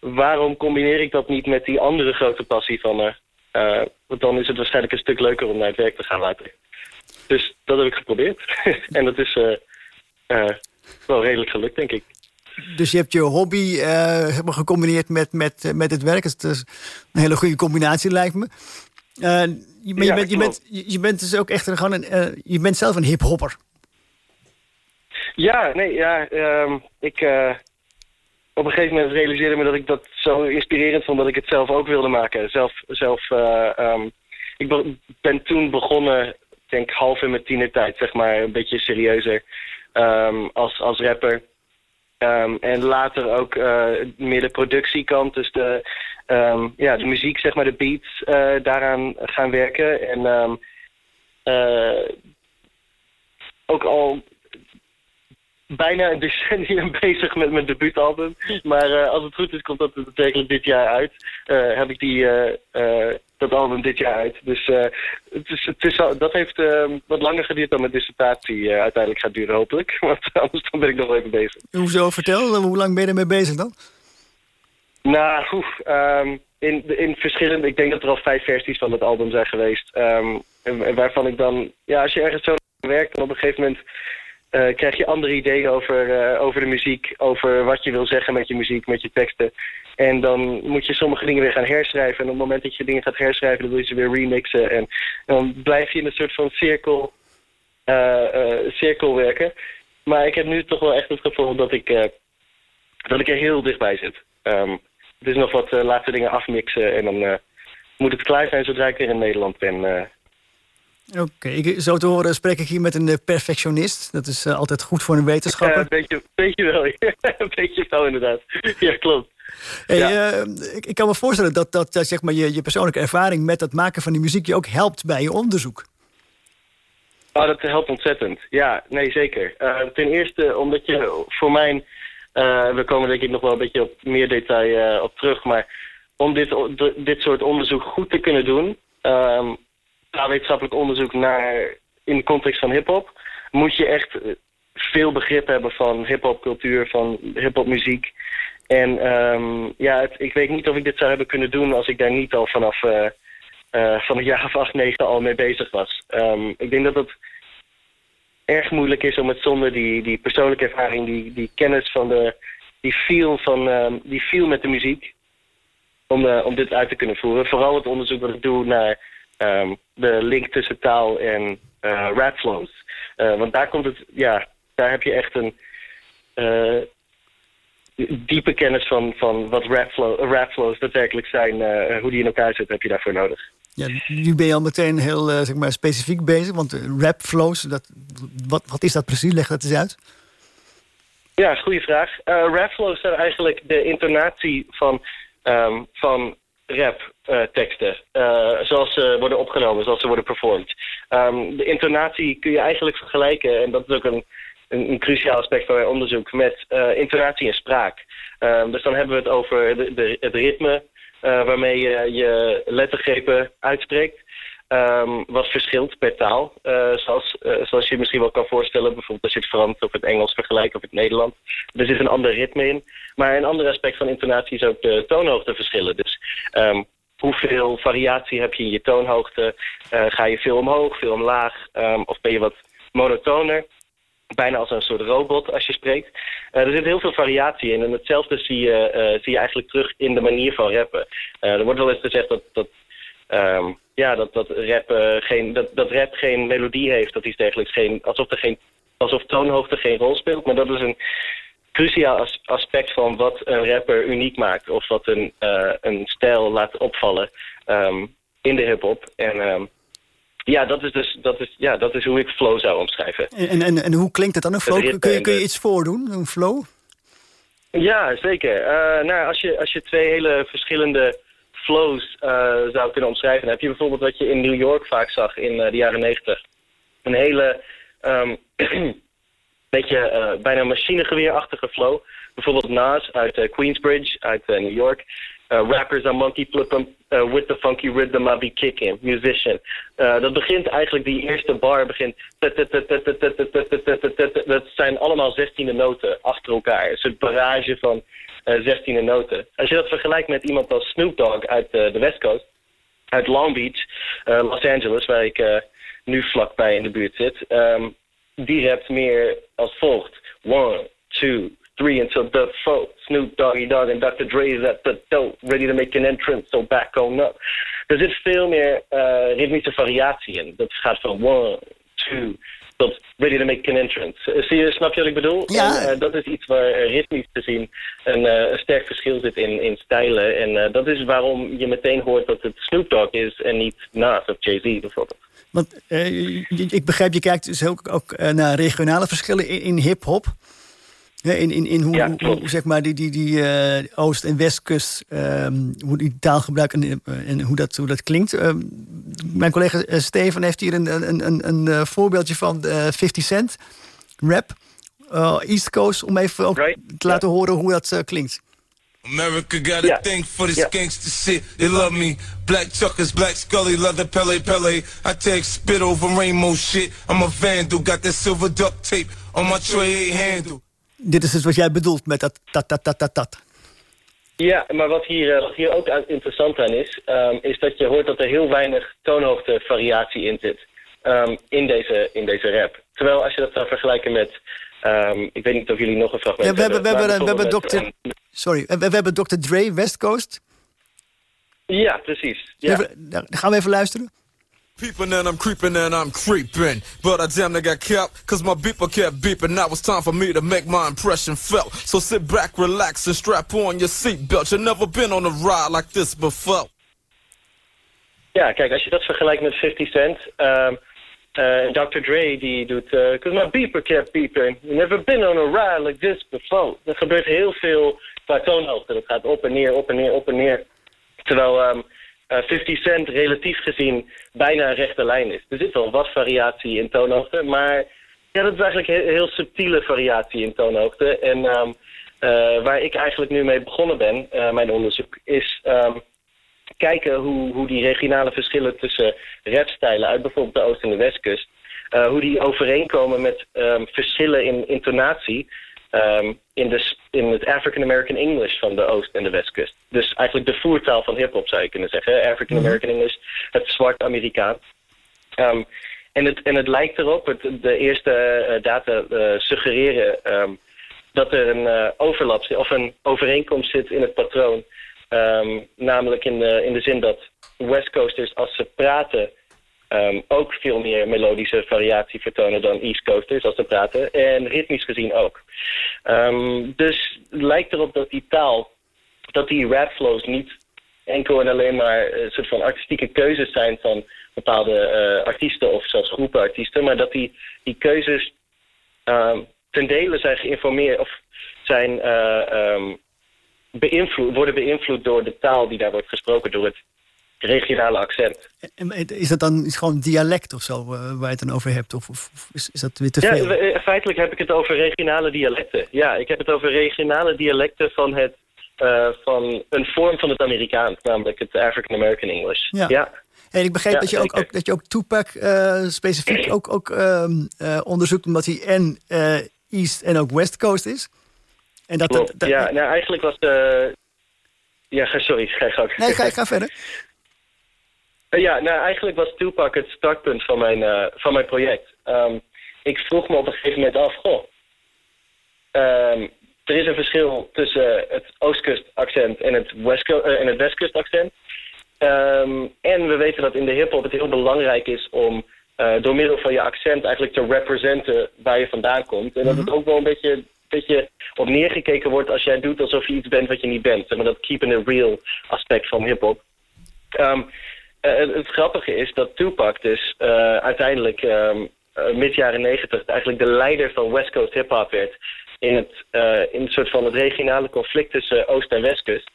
waarom combineer ik dat niet met die andere grote passie van me? Want dan is het waarschijnlijk een stuk leuker om naar het werk te gaan later. Dus dat heb ik geprobeerd. en dat is wel redelijk gelukt, denk ik. Dus je hebt je hobby maar, gecombineerd met, met, met het werk. Dus het is een hele goede combinatie, lijkt me. Eh, je, maar je, Ja, bent, je, klopt. bent, je, je bent dus ook echt een, gewoon een... eh, je bent zelf een hiphopper. Ja, nee, ja. ehm, ik, op een gegeven moment realiseerde me dat ik dat zo inspirerend vond dat ik het zelf ook wilde maken. Zelf, zelf eh, ehm, ik be- ben toen begonnen, ik denk half in mijn tienertijd, zeg maar, een beetje serieuzer ehm, als, als rapper. Ehm, en later ook eh, meer de productiekant, dus de, ehm, ja, de muziek, zeg maar, de beats, eh, daaraan gaan werken. En ehm, eh, ook al bijna een decennium bezig met mijn debuutalbum. Maar eh, als het goed is, komt dat daadwerkelijk dit jaar uit. Eh, heb ik die, eh, dat album dit jaar uit. Dus het is, het is, dat heeft eh, wat langer geduurd dan mijn dissertatie uiteindelijk gaat duren, hopelijk. Want anders dan ben ik nog wel even bezig. Hoezo? Vertel, hoe lang ben je ermee bezig dan? Nou, oef, ehm, in, in verschillende... Ik denk dat er al vijf versies van het album zijn geweest. ehm, en, en waarvan ik dan... Ja, als je ergens zo werkt, dan op een gegeven moment... eh, krijg je andere ideeën over, eh, over de muziek. Over wat je wil zeggen met je muziek, met je teksten. En dan moet je sommige dingen weer gaan herschrijven. En op het moment dat je dingen gaat herschrijven, dan wil je ze weer remixen. En dan blijf je in een soort van cirkel, eh, cirkel werken. Maar ik heb nu toch wel echt het gevoel dat ik, dat ik er heel dichtbij zit. Ehm, het is nog wat laatste dingen afmixen en dan moet het klaar zijn zodra ik weer in Nederland ben. Oké, zo te horen spreek ik hier met een eh, perfectionist. Dat is eh, altijd goed voor een wetenschapper. Ja, een beetje, beetje wel, een beetje wel inderdaad. Ja, klopt. Hey, Ja. eh, ik, ik kan me voorstellen dat, dat zeg maar je, je persoonlijke ervaring met het maken van die muziek je ook helpt bij je onderzoek. Oh, dat helpt ontzettend. Ja, nee, zeker. Ten eerste omdat je voor mijn... we komen denk ik nog wel een beetje op meer detail op terug. Maar om dit, dit soort onderzoek goed te kunnen doen... ehm, wetenschappelijk onderzoek naar, in de context van hip-hop... moet je echt eh, veel begrip hebben van hip-hop cultuur, van hip-hop muziek. En ehm, ja, ik weet niet of ik dit zou hebben kunnen doen als ik daar niet al vanaf eh, van een jaar of acht, negen al mee bezig was. Ehm, ik denk dat het erg moeilijk is om het zonder die, die persoonlijke ervaring, die, die kennis van de, die feel van, ehm, die feel met de muziek, om, om dit uit te kunnen voeren. Vooral het onderzoek wat ik doe naar ehm, de link tussen taal en eh rapflows. Eh, want daar komt het, ja, daar heb je echt een eh, diepe kennis van, van wat rapflow, rapflows daadwerkelijk zijn, hoe die in elkaar zitten, heb je daarvoor nodig. Ja, nu ben je al meteen heel zeg maar, specifiek bezig. Want eh, rap flows, dat, wat, wat is dat precies? Leg dat eens uit. Ja, goede vraag. Uh, rapflows zijn eigenlijk de intonatie van, ehm, van rap-teksten. zoals ze worden opgenomen, zoals ze worden performed. Ehm, de intonatie kun je eigenlijk vergelijken, en dat is ook een, een, een cruciaal aspect van mijn onderzoek, met eh, intonatie en spraak. Ehm, dus dan hebben we het over de, het ritme eh, waarmee je je lettergrepen uitspreekt. Ehm, wat verschilt per taal. Eh, zoals, eh, zoals je misschien wel kan voorstellen, bijvoorbeeld als je het Frans of het Engels vergelijkt of het Nederlands. Er zit een ander ritme in. Maar een ander aspect van intonatie is ook de toonhoogteverschillen. Dus ehm, hoeveel variatie heb je in je toonhoogte? Eh, ga je veel omhoog, veel omlaag? Ehm, of ben je wat monotoner? Bijna als een soort robot als je spreekt. Er zit heel veel variatie in. En hetzelfde zie je, zie je eigenlijk terug in de manier van rappen. Er wordt wel eens gezegd dat, dat Ehm, ja, dat, dat, rap, eh, geen, dat, dat rap geen melodie heeft, dat iets dergelijks. Geen, alsof, er geen, alsof toonhoogte geen rol speelt. Maar dat is een cruciaal as- aspect van wat een rapper uniek maakt. Of wat een, eh, een stijl laat opvallen ehm, in de hip-hop. En ehm, ja, dat is dus dat is, ja, dat is hoe ik flow zou omschrijven. En, en, en hoe klinkt het dan, een flow? Kun je, kun je iets voordoen, een flow? Ja, zeker. Eh, nou, als, je, als je twee hele verschillende flows eh, zou kunnen omschrijven... heb je bijvoorbeeld wat je in New York vaak zag in eh, de jaren negentig. Een hele, ehm beetje eh, bijna machinegeweerachtige flow. Bijvoorbeeld Nas uit eh, Queensbridge, uit eh, New York. Eh, rappers aan Monkey Flip eh, with the funky rhythm I be kicking, musician. Eh, dat begint eigenlijk, die eerste bar begint... Dat zijn allemaal zestiende noten achter elkaar. Een soort barrage van eh, zestiende noten. Als je dat vergelijkt met iemand als Snoop Dogg uit eh, de West Coast... uit Long Beach, eh, Los Angeles, waar ik eh, nu vlakbij in de buurt zit... ehm, die rapt meer als volgt. One, two, three, until the four. Snoop Doggy Dogg en Dr. Dre is at the dope. Ready to make an entrance, so back on up. Er zit veel meer eh, ritmische variatie in. Dat gaat van one, two, tot ready to make an entrance. Zie je, snap je wat ik bedoel? Ja. En, eh, dat is iets waar eh, ritmisch te zien een, eh, een sterk verschil zit in, in stijlen. En dat is waarom je meteen hoort dat het Snoop Dogg is en niet Nas of Jay-Z bijvoorbeeld. Want ik begrijp, je kijkt dus ook, ook naar regionale verschillen in, in hip-hop. Hè, In, in, in hoe, hoe- hoe, zeg maar die, die, die eh, Oost- en Westkust, ehm, hoe die taalgebruik en, eh, en hoe, dat, hoe dat klinkt. Ehm, mijn collega eh, Steven heeft hier een, een, een, een voorbeeldje van eh 50 Cent rap. eh, East Coast, om even ook te laten horen hoe dat klinkt. America got a thing for this gangster shit. They love me. Black Chuckers, Black Scully, leather Pele Pele. I take spit over rainbow shit. I'm a vandal, got that silver duct tape on my tray handle. Dit is dus wat jij bedoelt met dat tat tat tat tat tat. Ja, maar wat hier, eh, wat hier ook interessant aan is, ehm, is dat je hoort dat er heel weinig toonhoogtevariatie in zit ehm, in, deze, in deze rap. Terwijl als je dat zou vergelijken met, ehm, ik weet niet of jullie nog een fragment Ja, we hebben, we hebben, we hebben met, Sorry, we, we hebben Dr. Dre, West Coast. ja, precies. Ja. Even, gaan we even luisteren. Peeping and I'm creeping and I'm creeping. But I damn near got kept, cause my beeper kept beeping. Now it's time for me to make my impression felt. So sit back, relax, and strap on your seatbelt. You've never been on a ride like this before. Ja, kijk, als je dat vergelijkt met 50 Cent... ehm eh, Dr. Dre die doet... eh, Cause my beeper kept beeping. You've never been on a ride like this before. Er gebeurt heel veel qua toonhoogte. Dat gaat op en neer, op en neer, op en neer. Terwijl eh, 50 Cent relatief gezien bijna een rechte lijn is. Er zit wel wat variatie in toonhoogte, maar ja, dat is eigenlijk een heel subtiele variatie in toonhoogte. En ehm, eh, waar ik eigenlijk nu mee begonnen ben, eh, mijn onderzoek, is ehm, kijken hoe, hoe die regionale verschillen tussen rapstijlen uit bijvoorbeeld de Oost- en de Westkust, eh, hoe die overeenkomen met ehm, verschillen in intonatie ehm, in, de, in het African American English van de Oost- en de Westkust. Dus eigenlijk de voertaal van hip-hop zou je kunnen zeggen. African American English, het zwart Amerikaan. Ehm, en, het, en het lijkt erop, het, de eerste eh, data eh, suggereren ehm, dat er een eh, overlap zit, of een overeenkomst zit in het patroon. Namelijk in de, in de zin dat West Coasters, als ze praten, ehm, ook veel meer melodische variatie vertonen dan East Coasters als ze praten. En ritmisch gezien ook. Ehm, dus lijkt erop dat die taal, dat die rapflows niet enkel en alleen maar een soort van artistieke keuzes zijn van bepaalde eh, artiesten of zelfs groepen artiesten, maar dat die, die keuzes ehm, ten dele zijn geïnformeerd of zijn eh, beïnvloed, worden beïnvloed door de taal die daar wordt gesproken, door het regionale accent. En Is dat dan is gewoon dialect of zo eh, waar je het dan over hebt? Of, is, is dat weer te Ja, veel? we- eh, feitelijk heb ik het over regionale dialecten. Ja, ik heb het over regionale dialecten van, het, eh, van een vorm van het Amerikaans, namelijk het African American English. Ja. ja. En ik begreep Ja, dat, je ook, ook, dat je ook Tupac specifiek ook, ook eh, onderzoekt... omdat hij en East en ook West Coast is. En dat, Klopt. dat, dat- ja, nou eigenlijk was. Ja, sorry, ga je gang. Nee, ga, ga verder. Eh, Ja, nou eigenlijk was Tupac het startpunt van mijn, eh, van mijn project. Ehm, ik vroeg me op een gegeven moment af, goh, ehm, er is een verschil tussen het Oostkust-accent en het, eh, en het Westkust-accent. Ehm, en we weten dat in de hip-hop het heel belangrijk is om door middel van je accent eigenlijk te representen waar je vandaan komt. En dat het ook wel een beetje, beetje op neergekeken wordt als jij doet alsof je iets bent wat je niet bent. Zeg Maar dat keeping it real aspect van hip-hop. Het, het grappige is dat Tupac dus eh, uiteindelijk um, mid jaren negentig eigenlijk de leider van West Coast hip-hop werd. In het, uh, in het soort van het regionale conflict tussen Oost- en Westkust.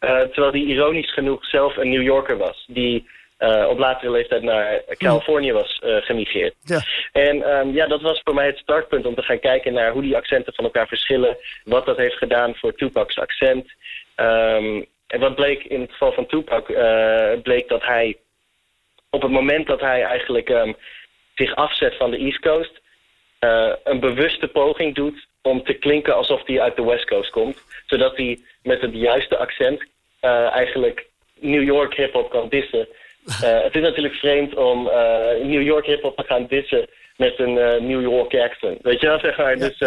Uh, terwijl die ironisch genoeg zelf een New Yorker was. Die uh, op latere leeftijd naar Californië was gemigreerd. Ja. En um, ja, dat was voor mij het startpunt om te gaan kijken naar hoe die accenten van elkaar verschillen. Wat dat heeft gedaan voor Tupac's accent. Um, en wat bleek in het geval van Tupac, bleek dat hij op het moment dat hij eigenlijk um, zich afzet van de East Coast... een bewuste poging doet om te klinken alsof hij uit de West Coast komt. Zodat hij met het juiste accent uh, eigenlijk New York hip-hop kan dissen. Het is natuurlijk vreemd om New York hip-hop te gaan dissen met een New York accent. Weet je wel, zeg maar. Dus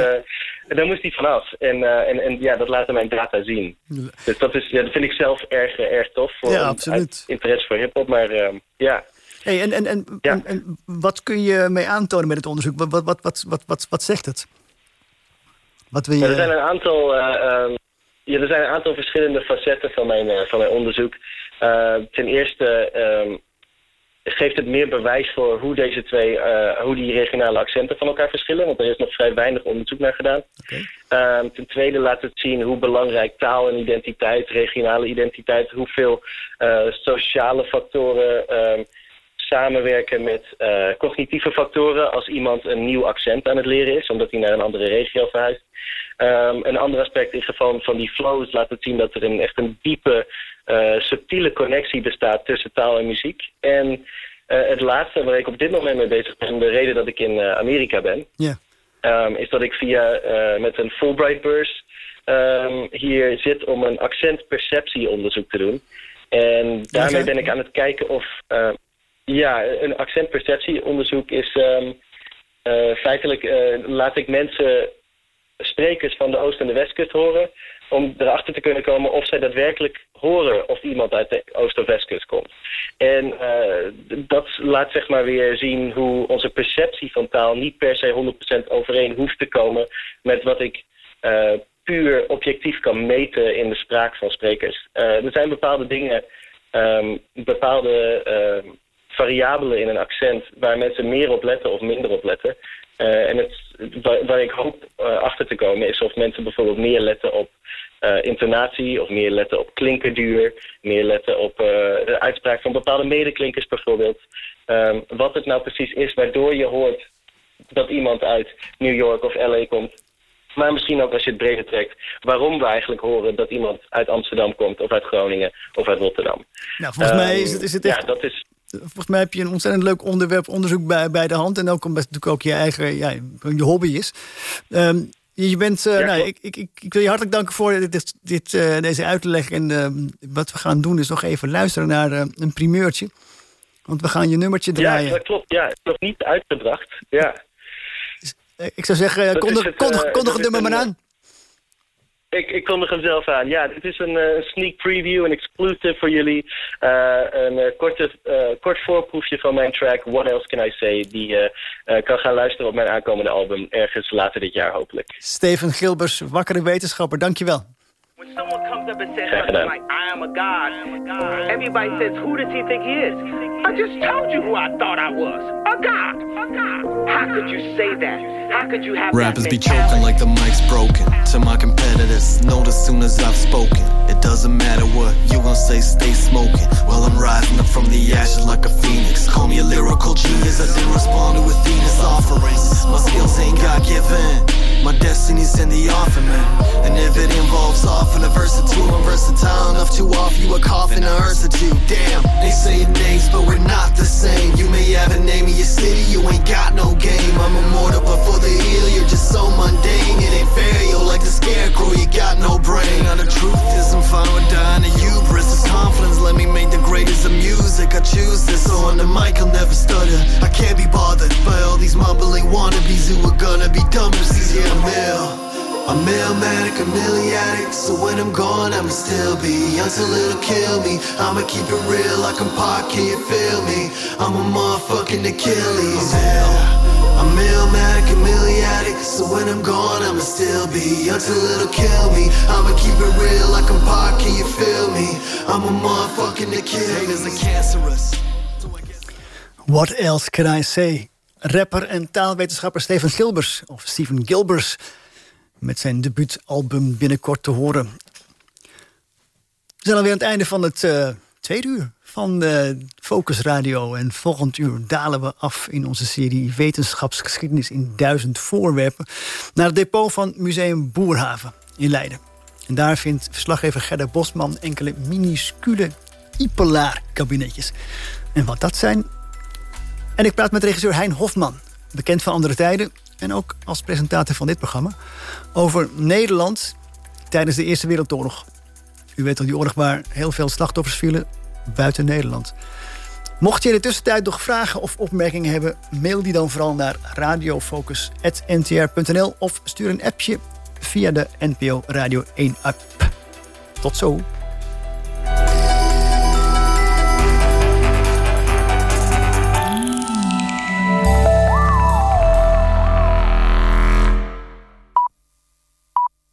daar moest hij vanaf. En, en, en ja, dat laten mijn data zien. Dus dat, is, ja, dat vind ik zelf erg, erg tof. Voor, ja, absoluut. Interesse voor hip-hop, maar ja. Hey, en, en, en, ja. en, en, wat kun je mee aantonen met het onderzoek? Wat, wat, wat, wat, wat, wat zegt het? Wat wil je... er zijn een aantal, uh, um, ja, er zijn een aantal verschillende facetten van mijn, van mijn onderzoek. Uh, ten eerste um, geeft het meer bewijs voor hoe deze twee, hoe die regionale accenten van elkaar verschillen. Want er is nog vrij weinig onderzoek naar gedaan. Okay. Um, ten tweede laat het zien hoe belangrijk taal en identiteit, regionale identiteit, hoeveel sociale factoren samenwerken met uh, cognitieve factoren als iemand een nieuw accent aan het leren is, omdat hij naar een andere regio verhuist. Um, een ander aspect in geval van die flows laat het zien dat er een, echt een diepe, uh, subtiele connectie bestaat tussen taal en muziek. En uh, het laatste waar ik op dit moment mee bezig ben, de reden dat ik in Amerika ben, yeah. um, is dat ik via met een Fulbright-beurs um, hier zit om een accentperceptieonderzoek te doen. En daarmee ben ik aan het kijken of ja, een accentperceptieonderzoek is um, uh, feitelijk uh, laat ik mensen, sprekers van de Oost- en de Westkust horen, om erachter te kunnen komen of zij daadwerkelijk horen of iemand uit de Oost- of Westkust komt. En uh, dat laat zeg maar weer zien hoe onze perceptie van taal niet per se 100% overeen hoeft te komen met wat ik puur objectief kan meten in de spraak van sprekers. er zijn bepaalde dingen, um, bepaalde variabelen in een accent waar mensen meer op letten of minder op letten. Uh, en het, waar, waar, ik hoop uh, achter te komen is of mensen bijvoorbeeld meer letten op uh, intonatie of meer letten op klinkerduur, meer letten op de uitspraak van bepaalde medeklinkers bijvoorbeeld. Um, wat het nou precies is waardoor je hoort dat iemand uit New York of LA komt. Maar misschien ook als je het breder trekt, waarom we eigenlijk horen dat iemand uit Amsterdam komt of uit Groningen of uit Rotterdam. Nou, volgens um, mij is het, is het echt... Ja, dat is, volgens mij heb je een ontzettend leuk onderwerp onderzoek bij, bij de hand. En ook omdat het natuurlijk ook je eigen ja, je hobby is. Um, je bent, uh, ja, nou, ik, ik, ik, wil je hartelijk danken voor dit, dit, uh, deze uitleg. En uh, wat we gaan doen is nog even luisteren naar een primeurtje. Want we gaan je nummertje draaien. Ja, dat klopt. Ja, nog niet uitgebracht. Ja. Ik zou zeggen, kondig, het, kondig, kondig het nummer maar aan. Ik, ik kondig hem zelf aan. Ja, dit is een uh, sneak preview, een exclusive voor jullie. Uh, een uh, korte, kort voorproefje van mijn track What Else Can I Say... die kan gaan luisteren op mijn aankomende album ergens later dit jaar hopelijk. Steven Gilbers, wakkere wetenschapper, dankjewel. When someone comes up and says something like, I am a god, everybody says, who does he think he is? I just told you who I thought I was. A god. A god. How could you say that? How could you have Rappers be choking like the mic's broken. To my competitors, note as soon as I've spoken. It doesn't matter what you gon' say, stay smoking. While I'm rising up from the ashes like a phoenix. Call me a lyrical genius. I didn't respond to Athena's offerings. My skills ain't God given. My destiny's in the offering. Man. And if it involves often a verse or two, I'm versatile enough to offer you a coffin, a hearse or two. Damn, they say names, but we're not the same. You a name of your city, you ain't got no game. I'm immortal, but for the heel, you're just so mundane. It ain't fair, yo, like the scarecrow, you got no brain. Now the truth is, I'm fine with dying to hubris. This confidence, let me make the greatest of music. I choose this, so on the mic, I'll never stutter. I can't be bothered by all these mumbling wannabes who are gonna be dumb MCs. Yeah, I'm ill. I'm mailmatic, a milliatic So when I'm gone, I'ma still be young Until it'll kill me I'ma keep it real like I'm Pac, can you feel me? I'm a motherfucking Achilles I'm ill I'm illmatic, chameleonic, so when I'm gone, I'ma still be until it'll kill me. I'ma keep it real like I'm Pac, can you feel me? I'm a motherfucking the kid. Haters are cancerous. What else can I say? Rapper en taalwetenschapper Steven Gilbers, of Steven Gilbers... met zijn debuutalbum binnenkort te horen. We zijn alweer aan het einde van het uh, tweede uur van Focus Radio. En volgend uur dalen we af in onze serie Wetenschapsgeschiedenis in duizend voorwerpen... naar het depot van Museum Boerhaven in Leiden. En daar vindt verslaggever Gerda Bosman enkele minuscule Ipelaar-kabinetjes. En wat dat zijn, en ik praat met regisseur Hein Hofman, bekend van andere tijden... en ook als presentator van dit programma... over Nederland tijdens de Eerste Wereldoorlog. U weet al die oorlog waar heel veel slachtoffers vielen buiten Nederland. Mocht je in de tussentijd nog vragen of opmerkingen hebben... mail die dan vooral naar radiofocus.ntr.nl... of stuur een appje via de NPO Radio 1-app. Tot zo!